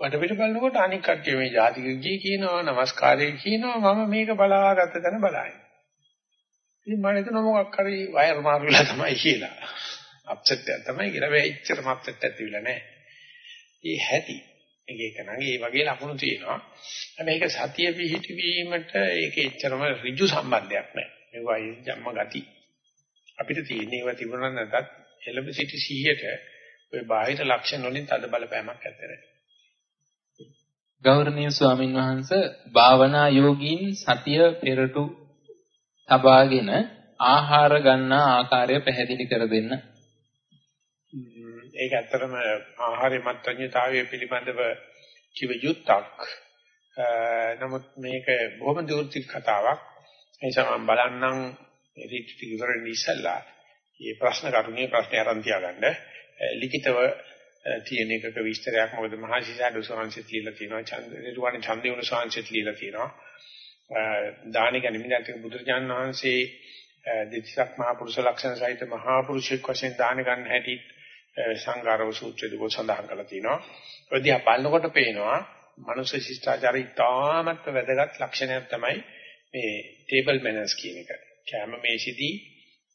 A: වටපිට බලනකොට අනික් කට්ටිය මේ ජාතික ගියේ කියනවා নমස්කාරය කියනවා මම මේක බලාගත තැන බලائیں. ඉතින් මම හිතන මොකක් හරි වයර් මාරු වෙලා තමයි කියලා. අප්සෙට් එකක් තමයි කියලා වෙයි එච්චරම අප්සෙට් එකක් තිබිලා නැහැ. ඒ හැටි එක එක නගේ ඒ වගේ ලකුණු තියෙනවා. මේක සතිය පිහිටවීමට ඒක එච්චරම ඍජු සම්බන්ධයක් නැහැ. මේවා ජම්ම ගති. අපිට තියෙන්නේ ඒවා තිබුණා නැතත් එලෙබසිටි 100ට ওই බාහිර ලක්ෂණ වලින් තද බලපෑමක් ඇති වෙනවා.
B: ගෞරවනීය ස්වාමින් වහන්සේ භාවනා යෝගීන් සතිය පෙරටු තබාගෙන ආහාර ගන්නා ආකාරය පැහැදිලි කර දෙන්න.
A: ඒක ඇත්තටම ආහාරයේ මත්ඤ්‍යතාවය පිළිබඳව කිව යුත්තක්. නමුත් මේක බොහොම දුර්තික කතාවක්. ඒ නිසා මම බලන්නම් රීට් ඉවරෙන් ඉස්සලා මේ ප්‍රශ්න කරුණේ ප්‍රශ්න අරන් තියාගන්න ලිඛිතව තියෙන එකක විස්තරයක් මොකද මහසිසාඩු සෝංශෙත් ලියලා තියෙනවා ඡන්ද නිර්වාණ ඡන්දේ උණු සෝංශෙත් ලියලා තියෙනවා දානි ගැනීමෙන් බුදුරජාණන් වහන්සේ දෙතිසක් මහා පුරුෂ ලක්ෂණ සහිත මහා පුරුෂෙක් වශයෙන් දාන ගන්න හැටි සංඝාරව සූත්‍රයේදී පොත් සඳහන් කරලා තිනවා. ඔය දිහා බලනකොට පේනවා මනුෂ්‍ය ශිෂ්ටාචාරය ඉතාමත් වැදගත් ලක්ෂණයක් තමයි මේ ටේබල් මැනර්ස් කියන එක. කැම මේසෙදී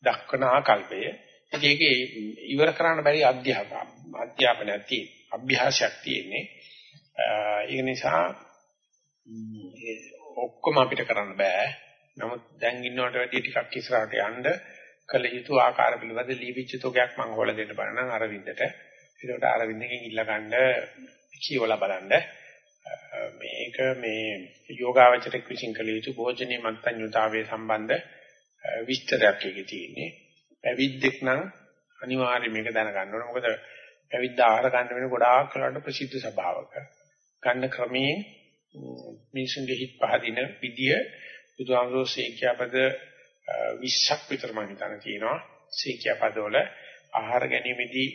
A: දක්වන ආකල්පය. ඒකේ ඉවර කරන්න බැරි අධ්‍යාපන අධ්‍යාපනයක් තියෙන. අභ්‍යාසයක් තියෙන්නේ. ඒ නිසා ඔක්කොම අපිට කරන්න බෑ. නමුත් දැන් ඉන්නවට වැඩිය ටිකක් ඉස්සරහට යන්න කළ යුතු ආකාර පිළිබඳ ලියවිච්ච තෝගයක් මම හොල දෙන්න බලනම් අරවින්දට. ඒකට අරවින්දගෙන් ඉල්ල ගන්න කියවලා බලන්න. මේක මේ යෝගාවචරයක් විසින් කළ යුතු භෝජනීය මන්ත්‍රණ්‍යතාවයේ සම්බන්ධ විස්තරයක් එකේ තියෙන්නේ. පැවිද්දෙක් නම් අනිවාර්යයෙන් මේක දැනගන්න ඕනේ. මොකද පැවිද්ද ආහාර ගන්න වෙන ගොඩාක් කලකට ප්‍රසිද්ධ සභාවක. ගන්න ක්‍රමයේ මිනිසුන්ගේ හිත් පහදින විදිය බුදුහාමුදුරෝ සීකියාපද 20ක් විතර මම හිතන තියෙනවා. සීකියාපදවල ආහාර ගැනීමේදී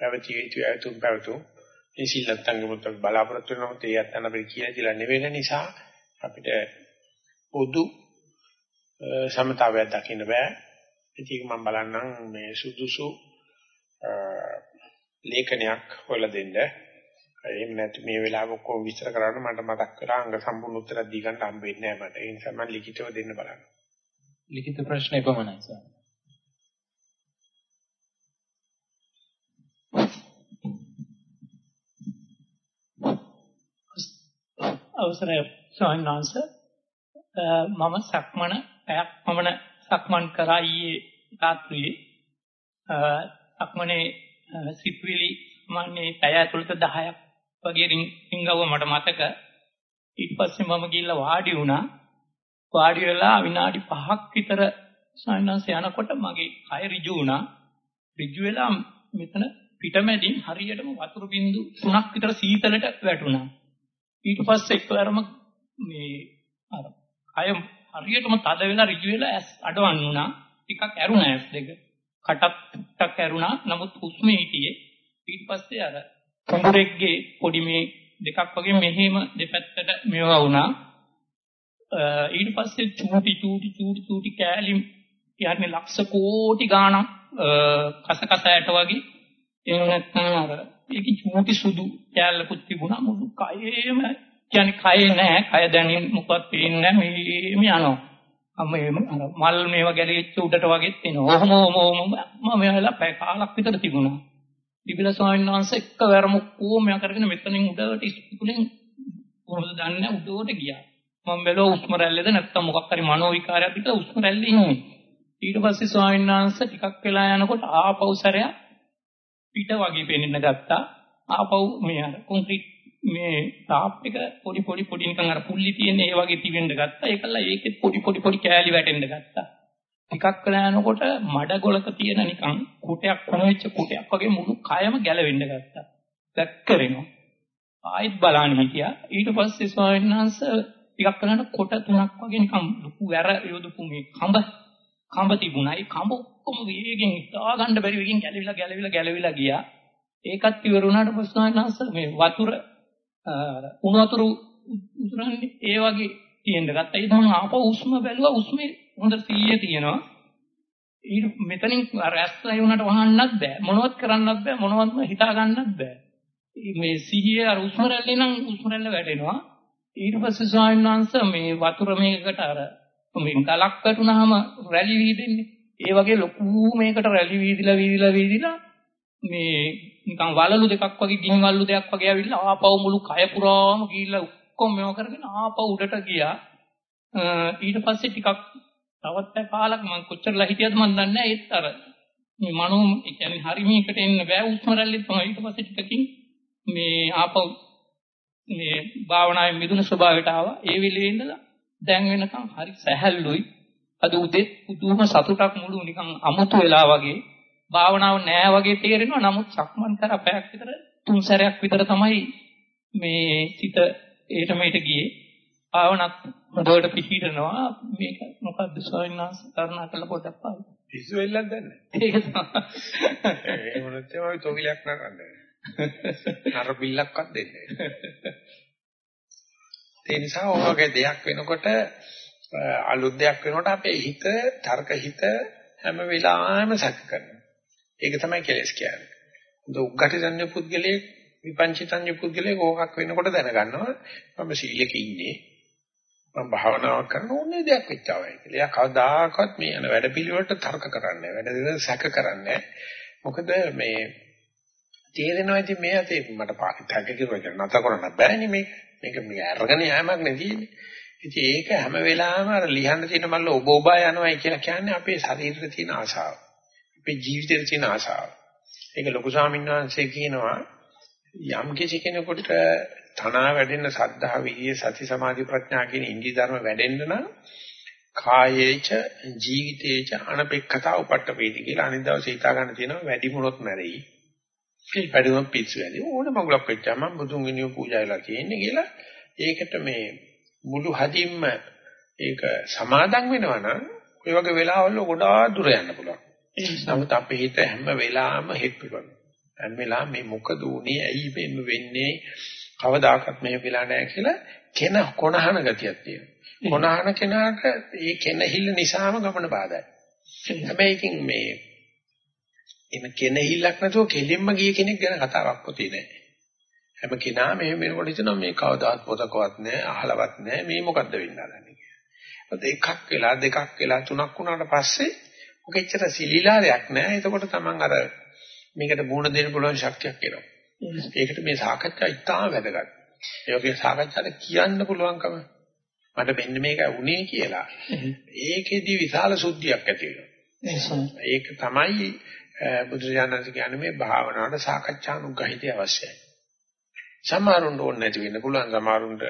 A: පැවතිය යුතු අයතුම් පැවතුම් මේ සිල්ලත්තන්ගේ මුත් බලාපොරොත්තු වෙනවා. ඒ යත්තන අපිට කියලා දෙලා නෙවෙන නිසා අපිට පොදු සමතාවයක් දකින්න බෑ. ඒක මම බලන්නම් මේ සුදුසු ලේඛනයක් හොයලා දෙන්න. එහෙම නැත්නම් මේ වෙලාව ඔක්කොම විස්තර කරන්න මට මතක් කරලා අංග සම්පූර්ණ උත්තරයක් දී ගන්න හම්බ වෙන්නේ නැහැ මට. ඒ නිසා මම ලිඛිතව දෙන්න බලන්න.
B: ලිඛිත ප්‍රශ්න එපමණයි සර්.
C: අවසරයි ස්වාමීන් වහන්සේ මම සක්මන පැයක් පමණ සක්මන් කරා ඊයේ රාත්‍රියේ සක්මනේ සිප්විලි මන්නේ පැය ඇතුළත 10ක් වගේ රින්ගව මට මතක. ඊට පස්සේ මම ගිහිල්ලා වාඩි වුණා. වාඩි වෙලා විනාඩි 5ක් විතර සයන්ස් යනකොට මගේ කය ඍජු වුණා. ඍජු වෙලා මෙතන පිටමැදින් හරියටම වතුර බින්දු 3ක් විතර සීතලට වැටුණා. ඊට පස්සේ එකවරම මේ අර කය හරියටම තද වෙලා ඍජු වෙලා ඇස් අඩවන් වුණා. ටිකක් ඇරුණා ඇස් දෙක. කටක් ටක් ඇරුණා. නමුත් හුස්මේ හිටියේ. ඊට පස්සේ අර කුඹුරෙක්ගේ පොඩි මේ දෙකක් වගේ මෙහෙම දෙපැත්තට මේවා වුණා. ඊට පස්සේ චූටි චූටි චූටි චූටි කෑලි කියන්නේ ලක්ෂ කෝටි ගාණක් කස කස ඇට වගේ. එහෙම නැත්නම් අර ඒක චූටි සුදු කෑල්ලකුත් තිබුණා. මුළු කයෙම කියන්නේ කයේ නෑ කය දැනෙන්නේ මොකක්ද පේන්නේ නෑ මේ යනවා මේ මල් මේවා ගැලෙච්ච උඩට වගේත් එනවා. ඔහොම ඔහොම මම මෙහෙලා පැය කාලක් විතර තිබුණා. තිබිලා ස්වාමීන් වහන්සේ එක්කවරම කොහොම කරගෙන මෙතනින් උඩට ඉස්පිතුලෙන් කොහොමද දන්නේ උඩට ගියා. මම බැලුවා උස්ම රැල්ලේද නැත්නම් මොකක් හරි මනෝ විකාරයක්ද කියලා උස්ම රැල්ලේ ඉන්නේ. ඊට පස්සේ ස්වාමීන් වහන්සේ ටිකක් වෙලා යනකොට ආපහු සැරයක් පිට වගේ පෙනෙන්න ගත්තා. ආපහු මේ අර කොන්ක්‍රීට් මේ ටාප් එක පොඩි පොඩි පොඩි නිකන් අර පුල්ලි තියෙන ඒ වගේ තිබෙන්න ගත්තා. ඒකලා ඒකෙත් පොඩි පොඩි පොඩි කෑලි වැටෙන්න ගත්තා. ටිකක් වෙලා යනකොට මඩ ගොලක තියෙන නිකන් කුටයක් කොනෙච්ච කුටයක් වගේ මුළු කයම ගැලවෙන්න ගත්තා. දැක්කරෙනවා. ආයෙත් බලන්න හිටියා. ඊට පස්සේ ස්වාමීන් වහන්සේ ටිකක් කරනකොට කොට තුනක් වගේ නිකන් ලොකු වැර යොදපු මේ කඹ කඹ තිබුණා. ඒ කඹ ඔක්කොම වේගෙන් ඉස්සා ගන්න බැරි වේගෙන් ගැලවිලා ගැලවිලා ගැලවිලා ගියා. ඒකත් ඉවර වුණාට පස්සේ ස්වාමීන් වහන්සේ මේ වතුර උණු වතුර උතුරන්නේ ඒ වගේ තියෙන්න ගත්තා. ඒ තමයි ආපහු උස්ම බැලුවා උස්මේ හොඳ 100 තියෙනවා. ඊට මෙතනින් රැස්ලයි වුණාට වහන්නත් බෑ. මොනවත් කරන්නත් බෑ. මොනවත්ම හිතා ගන්නත් බෑ. මේ සිහිය අර උස්ම රැල්ලේ නම් උස්ම රැල්ල වැටෙනවා. ඊට පස්සේ ස්වාමීන් වහන්සේ මේ වතුර මේකට අර මේ ගලක් වැටුනහම රැලි වීදෙන්නේ. ඒ වගේ ලොකු මේකට රැලි වීදිලා වීදිලා වීදිලා මේ නිකන් වලලු දෙකක් වගේ ගිනි වලලු දෙකක් වගේ ඇවිල්ලා ආපහු මුළු කය පුරාම ගිහිල්ලා ඔක්කොම මේව කරගෙන ආපහු උඩට ගියා. ඊට පස්සේ ටිකක් තවත් කාලක් මම කොච්චරලා හිටියද මන් දන්නේ නැහැ ඒත් අර මේ මනෝ කියන්නේ හරි මේකට එන්න බෑ උස්ම රැල්ලේ තමයි. ඊට පස්සේ ටිකකින් මේ ආපහු මේ භාවනාවේ මිදුන ස්වභාවයට ආවා. ඒ වෙලේ ඉඳලා දැන් වෙනකන් හරි සැහැල්ලුයි. අද උදේ පුදුම සතුටක් මුළු නිකන් අමුතු වෙලා වගේ භාවනාව නෑ වගේ තේරෙනවා. නමුත් සක්මන් කරා පැයක් විතර තුන් සැරයක් විතර තමයි මේ සිත ඒට මේට ගියේ. භාවනාවක් හොඳට පිහිටනවා. මේක මොකද්ද ස්වාමීන් වහන්සේ කරුණා කළ පොඩක් පාවි.
A: පිස්සු වෙල්ලක් දන්නේ.
C: ඒක තමයි.
A: ඒ ඒවා තොවිලක් නරන්නේ. නර බිල්ලක්වත් දෙන්නේ ඒ නිසා ඔයගේ දෙයක් වෙනකොට අලුත් දෙයක් වෙනකොට අපේ හිත තර්ක හිත හැම වෙලාවෙම සැක කරනවා. ඒක තමයි කෙලස් කියන්නේ. දුක්ඝටිතඤ්ඤ පුද්ගලයේ විපංචිතඤ්ඤ පුද්ගලයේ ඕකක් වෙනකොට දැනගන්නවා මම සීලෙක ඉන්නේ. මම භාවනාවක් කරන ඕනේ දෙයක් වෙච්චවයි කියලා. එයා කවදාකවත් මේ යන වැඩපිළිවෙලට තර්ක කරන්නේ නැහැ. වැඩ දෙන සැක කරන්නේ මොකද මේ තේරෙනවා ඉතින් මේ අතේ මට පාකිතක කිව්වා නැත කරන්න බෑනේ මේක. මේක මේ අරගෙන යෑමක් නෙදීනේ. ඉතින් ඒක හැම වෙලාවෙම අර ලියන්න තියෙන මල්ල ඔබ ඔබා යනවායි කියලා කියන්නේ අපේ ශරීරේ තියෙන ආශාව. අපේ ජීවිතේ තියෙන ආශාව. ඒක ලොකු ස්වාමීන් වහන්සේ කියනවා යම් කිසි කෙනෙකුට තනා වැඩෙන්න සද්ධා විරිය සති සමාධි ප්‍රඥා කියන ඉන්දිය ධර්ම වැඩෙන්න නම් කායේච ජීවිතේච අනපේක්ෂතා උපට්ඨපේති කියලා අනිත් දවසේ හිතා ගන්න තියෙනවා වැඩි මොනොත් මැරෙයි. ඒ වැඩිම පිස්සු වැඩි. ඕන මඟුලක් වෙච්චාම බුදුන් විනියෝ පූජායලා තියෙන්නේ කියලා ඒකට මේ මුළු හදින්ම ඒක සමාදන් වෙනවා නම් ඔය වගේ වෙලාවල් ගොඩාක් දුර යන්න පුළුවන්. නමුත් අපේ හිත හැම වෙලාවෙම හෙට්ටුනවා. හැම වෙලාවෙම මේ මොකද උනේ ඇයි මෙන්න වෙන්නේ කවදාකවත් මෙහෙම වෙලා නැහැ කියලා කෙන කොනහන ගතියක් තියෙනවා. කොනහන කෙනාට ඒ කෙනහිල්ල නිසාම ගමන බාධායි. හැබැයි ඉතින් මේ එන කෙනහිල්ලක් නැතුව කෙලින්ම ගිය කෙනෙක් ගැන කතාවක් පොතේ නැහැ. හැම කෙනා මෙහෙම වෙනකොට හිතනවා මේ කවදාත් පොතකවත් නැහැ අහලවත් නැහැ මේ මොකද්ද වෙන්න හදන්නේ කියලා. එකක් වෙලා දෙකක් වෙලා තුනක් වුණාට පස්සේ ඔක එච්චර සිලිලාරයක් නෑ. එතකොට තමන් අර මේකට මුණ දෙන්න පුළුවන් ශක්තියක් එනවා. ඒකට මේ සාකච්ඡා ඉතාම වැදගත්. ඒ වගේ සාකච්ඡාට කියන්න පුළුවන්කම මට මෙන්න මේක වුණේ කියලා. ඒකෙදි විශාල සුද්ධියක් ඇති වෙනවා. ඒක තමයි බුදුරජාණන් කියන්නේ මේ භාවනාවට සාකච්ඡානුගහිතය අවශ්‍යයි. සමහරුන්ට ඕනේ නැති වෙන්න පුළුවන් සමහරුන්ට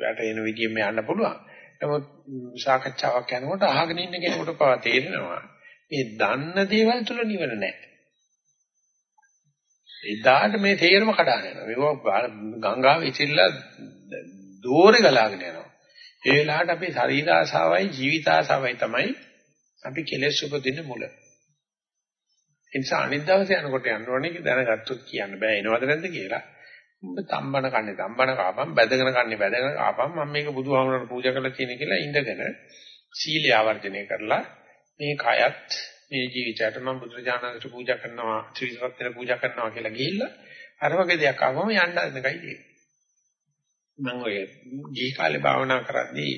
A: වැටෙන විදිහෙම යන්න පුළුවන්. නමුත් සාකච්ඡාවක් යනකොට අහගෙන ඉන්න කෙනෙකුට පවා තේරෙනවා මේ දන්න දේවල් තුල නිවන නැහැ. එදාට මේ තේරම කඩාගෙන යනවා. මේවා ගංගාවේ ඉතිරිලා දෝරේ ගලාගෙන යනවා. ඒ වෙලාවට අපේ ශරීර ආසාවයි ජීවිත ආසාවයි තමයි අපි කෙලෙස් උපදින්න මුල. ඒ නිසා අනිත් දවසේ යනකොට යන්න ඕනේ දැනගත්තොත් කියන්න බෑ එනවද නැද්ද කියලා. උඹ තම්බන කන්නේ තම්බන කාපම් බැදගෙන කන්නේ බැදගෙන කාපම් මම මේක බුදුහාමුදුරට පූජා කරලා තියෙන කියලා ඉඳගෙන සීලය ආවර්ජනය කරලා මේ කයත් මේ ජීවිතයට මම බුදුරජාණන්ට පූජා කරනවා ත්‍රිසත්ත්වයට පූජා කරනවා කියලා ගිහිල්ලා අර වගේ දෙයක් ආවම යන්න දෙකයි තියෙන්නේ මම ඔය ගිහි කාලේ භාවනා කරද්දී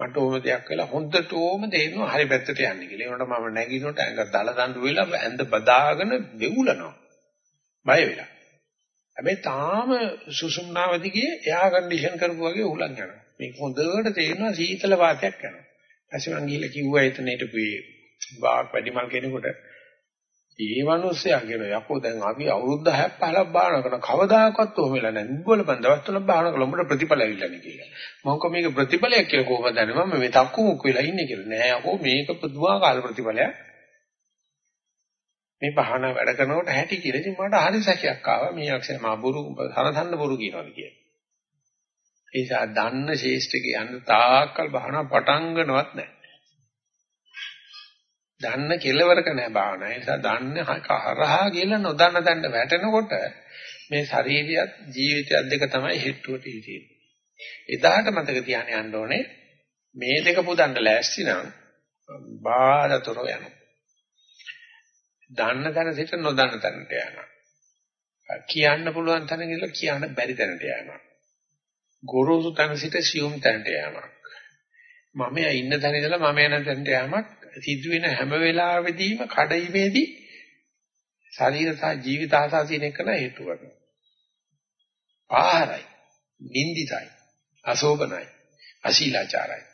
A: මට ඕම දෙයක් වෙලා හොඳට ඕම තේරෙනවා හරි පැත්තට යන්නේ කියලා. ඒකට මම නැගිනකොට ඇඟ දල දඬු වෙලා ඇඳ බදාගෙන වෙවුලනවා. බය වෙලා. හැබැයි තාම සුසුම්නාව දිගේ එයා කන්ඩිෂන් කරපු වගේ උලන් යනවා. මේක හොඳට තේරෙනවා සීතල වාතයක් යනවා. ඊපස්සේ මං ගිහලා කිව්වා එතන හිටපු වාක් වැඩිමල් කෙනෙකුට ඒ මිනිස්සයා කියන යකෝ දැන් අපි අවුරුදු 10ක් 15ක් බාහන කරන කවදාකවත් ඔහොම වෙලා නැහැ. උඹල බන් දවස් තුනක් බාහන කළා උඹට ප්‍රතිඵල ඇවිල්ලා නේ කියලා. මම කෝ මේක ප්‍රතිඵලයක් කියලා කොහොමද දන්නේ මම මේ තක්කු මුක් වෙලා ඉන්නේ කියලා. නෑ යකෝ මේක පුදුමාකාර ප්‍රතිඵලයක්. මේ බාහන වැඩ කරනකොට හැටි කියලා ඉතින් මට හරි සැකයක් ආවා. මේ අක්ෂර මා බොරු සරසන්න බොරු කියනවාද කියලා. ඒ නිසා දන්න ශේෂ්ඨකේ යන්න තාක්කල් බාහන පටන් ගන්නවත් නැහැ. දන්න කෙලවරක නැහැ භාවනා. ඒ නිසා දන්න හරහා කියලා නොදන්න තැනට වැටෙනකොට මේ ශරීරියත් ජීවිතයත් දෙක තමයි හෙට්ටුවට ඉතිරෙන්නේ. එදාට මතක තියාගෙන යන්න ඕනේ මේ දෙක පුදන්න ලෑස්ති නම් බාධතර යනවා. දන්න තැන සිට නොදන්න තැනට යනවා. කියන්න පුළුවන් තැන ඉඳලා කියන්න බැරි තැනට යනවා. ගොරෝසු තැන සිට සියුම් තැනට යනවා. මම ඉන්න තැන ඉඳලා මම යන තැනට යamak සිදුවෙන හැම වෙලාවෙදීම කඩයිමේදී ශරීර සහ ජීවිත ආසා තියෙන එක නෑ හේතු කරනවා. ආහාරයි, නින්දිතයි, අශෝභනයි, අශීලාචාරයි.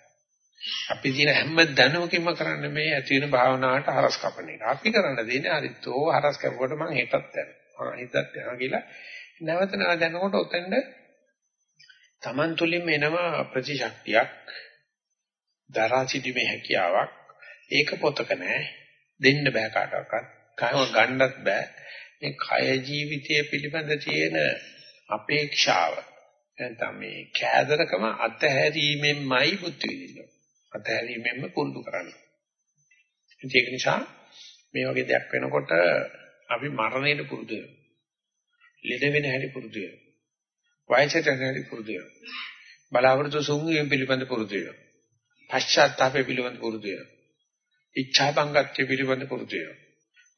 A: අපි දින හැම දැනුමකින්ම කරන්නේ මේ ඇති වෙන භාවනාවට හරස් කපන එක. අපි කරන්න දෙන්නේ හරිතෝ හරස් කපුවට මං හෙටත් යනවා. හිතත් යනවා කියලා නැවත නැවත දැනකොට ඔතෙන්ද Taman තුලින්ම එනවා ප්‍රතිශක්තියක් දරා සිටීමේ හැකියාවක්. ඒක පොතක නෑ. දෙන්න බෑ කාටවත්. කයව ගන්නත් බෑ. මේ කය ජීවිතය පිළිබඳ තියෙන අපේක්ෂාව. නැත්නම් මේ කෑදරකම අතහැරීමෙන්මයි බුද්ධ විදිනවා අතහැරීමෙන්ම පුරුදු කරන්න. ඒක නිසා මේ වගේ දෙයක් වෙනකොට අපි මරණයට පුරුදු වෙනවා. ලෙඩ වෙන හැටි පුරුදු වෙනවා. වයසට යන හැටි පුරුදු වෙනවා බලාපොරොත්තු සුන්වීම පිළිබඳ පුරුදු වෙනවා පශ්චාත්තාපය පිළිබඳ පුරුදු වෙනවා ඉච්ඡා බංගත්වය පිළිබඳ පුරුදු වෙනවා.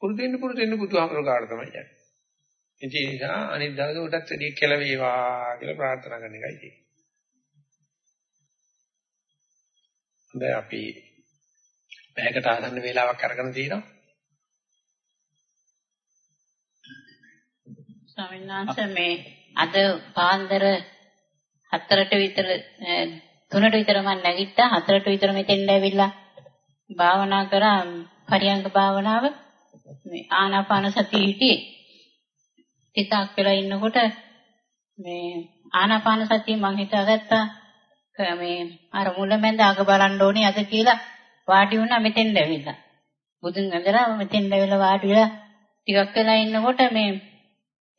A: පුරුදු වෙන්න පුරුදු වෙන්න බුදුහාමර කාට තමයි යන්නේ. ඉතින් ඒ නිසා අනිත් දවසේ උඩත් වැඩි කියලා වේවා කියලා ප්‍රාර්ථනා කරන එකයි තියෙන්නේ. දැන් අපි පැයකට ආසන්න වේලාවක් අරගෙන තිනවා.
D: ස්වාමීන් වහන්සේ මේ අද පාන්දර හතරට විතර තුනට විතර මම නැගිට්ටා. හතරට විතර මෙතෙන්ට ඇවිල්ලා භාවනා කරා. පරියංග භාවනාව මේ ආනාපාන සතිය හිටියේ. ටිකක් වෙලා ඉන්නකොට මේ ආනාපාන සතිය මං හිතාගත්තා මේ අර මුලමැද අග බලන්න ඕනේ අද කියලා වාඩි වුණා මෙතෙන් ඇවිල්ලා. බුදුන් ඇඳලා මෙතෙන් ඇවිල්ලා වාඩි වෙලා ටිකක් වෙලා ඉන්නකොට මේ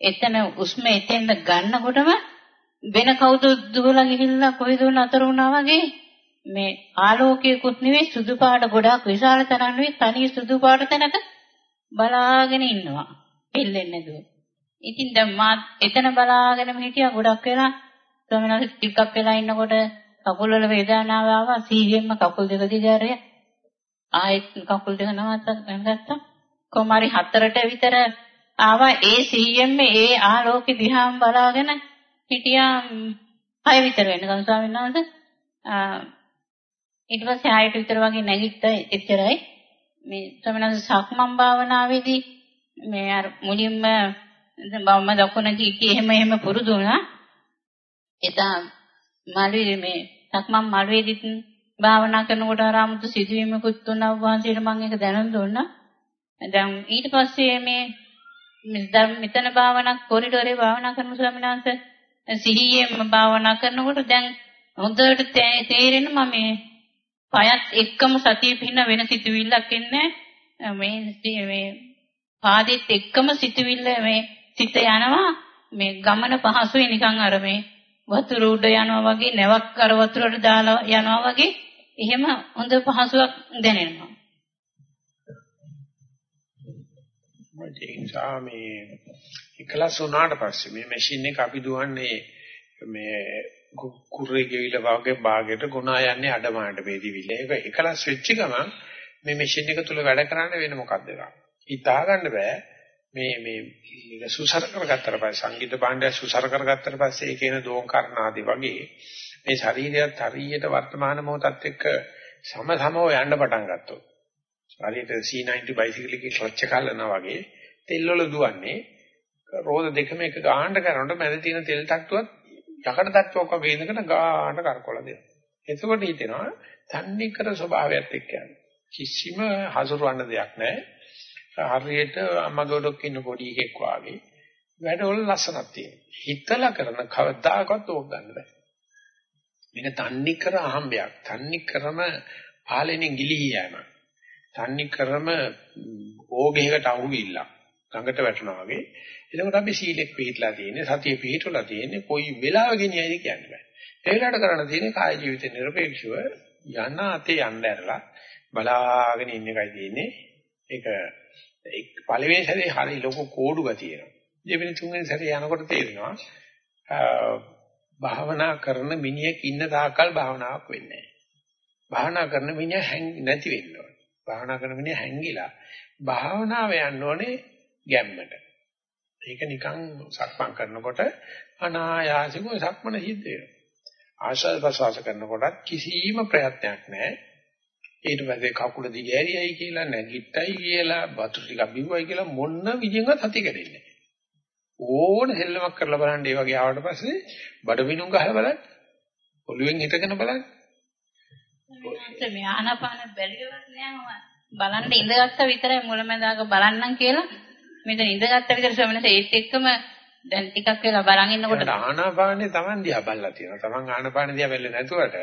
D: එතන උස්ම එතෙන් ගන්නකොටම වෙන කවුද දුවලා ගිහිල්ලා කොහෙද නතර වුණා වගේ මේ ආලෝකයකුත් නෙවෙයි සුදු පාට ගොඩාක් විශාල තරම් නෙවෙයි තනි සුදු පාට තැනක බලාගෙන ඉන්නවා. පිල්ලෙන්නේ නැතුව. ඉතින් දැන් මා එතන බලාගෙනම හිටියා ගොඩක් වෙලා ස්වාමීන් ටිකක් වෙලා ඉන්නකොට කකුල් වල වේදනාව ආවා සීගෙම්ම කකුල් දෙක දිගාරය ආයෙත් කකුල් දෙක නවත්තා කොමාරි හතරට විතර ආවා ඒ සීයෙම්ම ඒ ආලෝකෙ දිහාම බලාගෙන හිටියා හය විතර වෙනකන් ස්වාමීන් වහන්සේ ඊට පස්සේ ආයෙත් විතර වගේ නැගිට්ටා එච්චරයි. මේ සමනස සක්මන් භාවනාවේදී මේ අර මුලින්ම බම්ම දකුණ කීකී එහෙම එහෙම පුරුදු වුණා. එදා මාළුවේ මේ සක්මන් මාළුවේදීත් භාවනා කරනකොට ආරාමතු සිදුවීමකුත් තුනක් වහන්සේට මම ඒක දැනුම් දුන්නා. දැන් ඊට පස්සේ මේ මෙතන භාවනා කොරිඩෝරේ භාවනා කරන ස්වාමීන් වහන්සේ සිහියෙන්ම භාවනා කරනකොට දැන් හොඳට තේරෙන මම මේ පයත් එක්කම සතිය පිහින වෙන සිතුවිල්ලක් එන්නේ මේ මේ පාදෙත් එක්කම සිතුවිල්ල මේ සිත යනවා මේ ගමන පහසුයි නිකන් අර මේ වතුර උඩ යනවා වගේ නැවක් කර වතුරට දාලා යනවා වගේ එහෙම හොඳ පහසුවක් දැනෙනවා.
A: ඒ නිසා මේ එකලස් වුණාට පස්සේ මේ මැෂින් එක අපි දුවන්නේ මේ කුරේ ගෙවිලා වගේ භාගයට ගුණා යන්නේ අඩමාණට වේදිවිල. ඒක එකලස් වෙච්ච ගමන් මේ මැෂින් එක තුල වැඩ කරන්න වෙන මොකක්ද ඒක? හිතා ගන්න බෑ. මේ මේ සුසර කරගත්තට පස්සේ සංගීත භාණ්ඩය සුසර කරගත්තට පස්සේ ඒකේන දෝංකරණාදී වගේ මේ ශරීරයත් හරියට වර්තමාන මොහොතත් එක්ක සමසමව යන්න පටන් ගත්තොත් හරියට C90 බයිසිකල් එකේ ක්ලච් එක හලනවා වගේ තෙල් වල දුවන්නේ රෝද දෙකම එක ගාහන්න කරනකොට මැද තියෙන තෙල් තට්ටුවත් යකඩ තට්ටුවක් වගේ ඉඳගෙන ගාහන්න කරකවලා දෙනවා. එතකොට හිතෙනවා තන්නේ කර ස්වභාවයත් එක්ක යන්නේ. කිසිම හසුරවන්න දෙයක් නැහැ. හරියට අම්මගොඩක් ඉන්න පොඩි එකෙක් වාගේ වැඩවල ලස්සනක් තියෙනවා. හිතලා කරන කවදාකවත් ඕක ගන්න බෑ. මේක තන්නේ කර අහම්බයක්. තන්නේ කරම පාලෙනින් ගිලිහි යෑමක්. තන්නේ කරම ඕගෙහකට අහුවිල්ලක්. ළඟට වැටෙනවා වගේ. එතකොට අපි සීලෙක් පිළිట్లా තියෙන්නේ, සතිය පිළිట్లా තියෙන්නේ, කොයි වෙලාවක ගෙනියයිද කියන්න බෑ. ඒ වෙලාවට කරන්න තියෙන්නේ කාය ජීවිතේ නිර්පේක්ෂව යන අතේ යන්න ඇරලා බලාගෙන ඉන්න එකයි තියෙන්නේ. ඒක එක් පළවෙනි සැරේ හරි ලොකු කෝඩුවක් තියෙනවා. දෙවෙනි තුන්වෙනි සැරේ යනකොට තේරෙනවා භාවනා කරන මිනිහෙක් ඉන්න තාක්කල් භාවනාවක් වෙන්නේ නැහැ. භාවනා කරන මිනිහ නැති වෙන්න ඕනේ. භාවනා කරන මිනිහ හැංගිලා භාවනාව යන්න ඕනේ ගැම්මට. ඒක නිකන් සක්මන් කරනකොට අනායාසිකව සක්මන සිද්ධ වෙනවා. ආශාද ප්‍රසවාස කරනකොටත් කිසිම ප්‍රයත්නයක් නැහැ. ඊට පස්සේ කකුල දිගෑරියයි කියලා නැගිට්ටයි කියලා වතුර ටිකක් බිව්වයි කියලා මොන විදිහෙන්වත් හති කැඩෙන්නේ ඕන සෙල්ලමක් කරලා බලන්න ඒ වගේ ආවට පස්සේ බඩ විනුම් ගහලා බලන්න ඔළුවෙන් හිටගෙන බලන්න
D: මේ ආනාපාන බැරිවත් නෑ මම බලන්න ඉඳගත්ත විතරයි මුලමඳාක බලන්නම් කියලා මෙතන ඉඳගත්ත විතර ස්වාමීන් ඒත් එක්කම දැන් ටිකක් වෙලා බලන් ඉන්නකොට
A: ආනාපානේ Taman දිහා බලලා තියෙනවා Taman ආනාපානේ දිහා බැලුවේ නැතුවට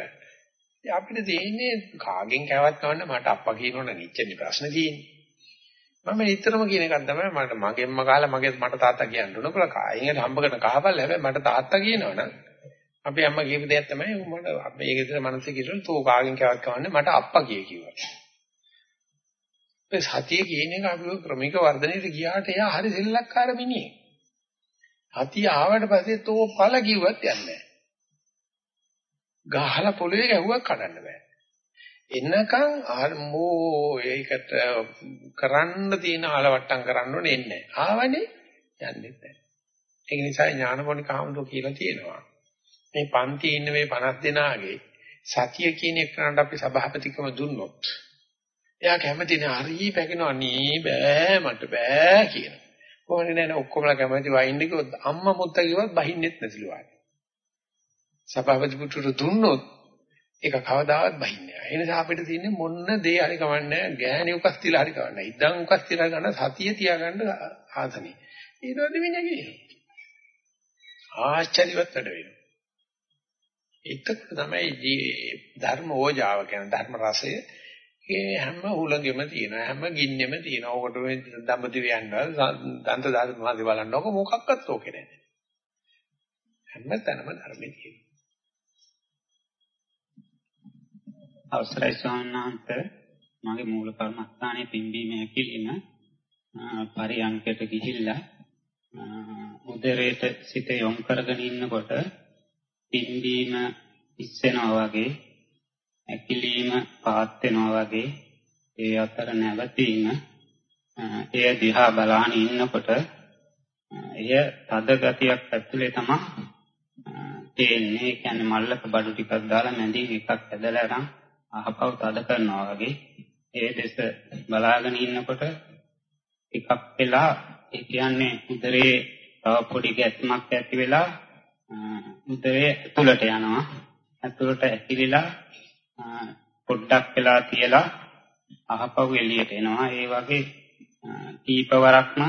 A: අපිට තියෙන්නේ කාගෙන් කෑවත් කවන්න මට අප්පා කියනවනේ නිච්චෙන්නේ ප්‍රශ්න තියෙන්නේ. මම නිතරම කියන එකක් තමයි මට මගෙන්ම කාලා මගේ මට තාත්තා කියන්න ඕන කියලා කායෙන් හම්බ කරන කහපල් හැබැයි මට තාත්තා කියනවනම් අපේ අම්මා කියපු දෙයක් තමයි මට අපේ ගෙදර මනසේ කිව්වොත් තෝ කාගෙන් කෑවත් කවන්නේ මට අප්පා කිය කිව්වා. ඒ සතිය කියන එක අපි ක්‍රමික වර්ධනයේට ගියාට එයා හරි සෙල්ලක්කාර මිනිහෙක්. සතිය ආවට පස්සේ තෝ ඵල කිව්වත් යන්නේ නැහැ. ගහලා පොළවේ ගැහුවක් කඩන්න බෑ. එන්නකම් ආමෝ ඒකට කරන්න තියෙන ආලවට්ටම් කරන්න ඕනේ එන්නේ. ආවනේ යන්නේ නැහැ. ඒ නිසා ඥානමෝනික හාමුදුරුවෝ කියලා තියෙනවා. මේ පන්ති ඉන්න මේ 50 දෙනාගේ සතිය කියන එකට අපි සභාපතිකම දුන්නොත් එයා කැමති නෑ හරි පැකිනවා නී බෑ මට බෑ කියන. කොහොමද නෑ ඔක්කොමලා කැමති වයින්ද කිව්වොත් අම්මා මුත්තා කිව්වත් බහින්නෙත් නැතිලු ආයි. සභාපති පුතුට දුන්නොත් ඒක කවදාවත් බහින්නේ නැහැ. ඒ නිසා අපිට තියෙන්නේ මොන්න දේ හරි කවන්නේ ගෑණි උකස් තියලා හරි කවන්නේ. ඉදන් උකස් තියලා ගන්න සතිය තියාගන්න ආසනේ. ඊට පස්සේ මිනිහා කියනවා. ආශ්චර්යවත් වැඩ වෙනවා. ඒක තමයි ධර්ම ඕජාව කියන්නේ ධර්ම රසය. ඒ හැම හුලඟෙම තියෙනවා හැම ගින්නෙම තියෙනවා. ඔකට මේ දඹදිව යනවා දන්ත දාස මහදේ බලන්නකො මොකක්වත් ඕකේ නැහැ. හැම තැනම ධර්මයේ තියෙනවා.
E: අවසරයි ස්වාමීන් වහන්සේ මගේ මූල කර්මස්ථානයේ පිම්බීම හැකිලිම පරියන්කයට ගිහිල්ලා උදරයට සිත යොමු කරගෙන ඉන්නකොට පිම්බීම ඉස්සෙනවා වගේ ඇකිලීම පාත් වෙනවා වගේ ඒ අතර නැවතීම එය දිහා බලාන ඉන්නකොට එය තද ගතියක් ඇතුලේ තමයි තේන්නේ. ඒ කියන්නේ මල්ලක බඩු ටිකක් දාලා මැදින් එකක් ඇදලා අරන් අහපව තද කරනවා වගේ ඒ දෙස බලාගෙන ඉන්නකොට ටිකක් වෙලා ඒ කියන්නේ උදරේ තව පොඩි ගැස්මක් ඇති වෙලා උදරේ ඇතුළට යනවා ඇතුළට ඇකිලිලා පොඩ්ඩක් වෙලා තියලා අහපව එළියට එනවා ඒ වගේ කීපවරක්ම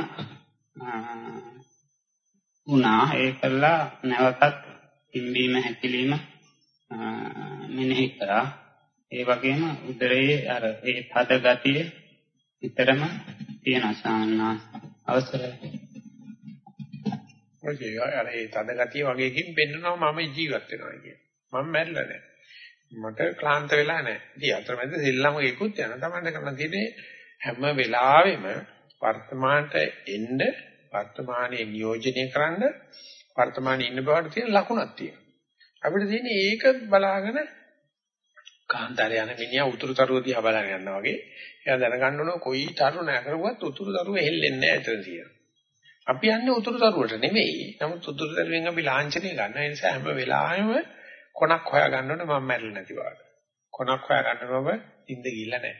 E: වුණා ඒකලා නැවතත් පිම්බීම හැකිලිම මෙනෙහි කරා ඒ වගේම උදරයේ අර ඒ තද ගතිය විතරම තියෙන සාන්නා අවසරයි.
A: ඔය අර ඒ තද ගතිය වගේකින් පෙන්නනවා මම ජීවත් වෙනවා කියන. මම මැරිලා නැහැ. මට ක්ලාන්ත වෙලා නැහැ. ඉතින් අතරමැද සෙල්ලම එකකුත් යන තමයි කරන්න තියෙන්නේ හැම වෙලාවෙම වර්තමානට එන්න වර්තමානයේ නියෝජනය කරන්න වර්තමානයේ ඉන්න බවට තියෙන ලකුණක් තියෙනවා. අපිට තියෙන්නේ ඒක බලාගෙන කාන්තාරය යන මිනිහා උතුරු තරුව දිහා බලන යනවා වගේ. එයා දැනගන්න ඕන කොයි තරුණයා කරුවත් උතුරු තරුව හෙල්ලෙන්නේ නැහැ එතන තියෙනවා. අපි යන්නේ උතුරු තරුවට නෙමෙයි. නමුත් උතුරු තරුවෙන් අපි ලාංඡනය ගන්න. ඒ නිසා හැම වෙලාවෙම කොනක් හොයා ගන්න ඕනේ මම මැරෙන්නේ නැති වාට. කොනක් හොයා ගන්නවම ඉඳ ගිල්ල නැහැ.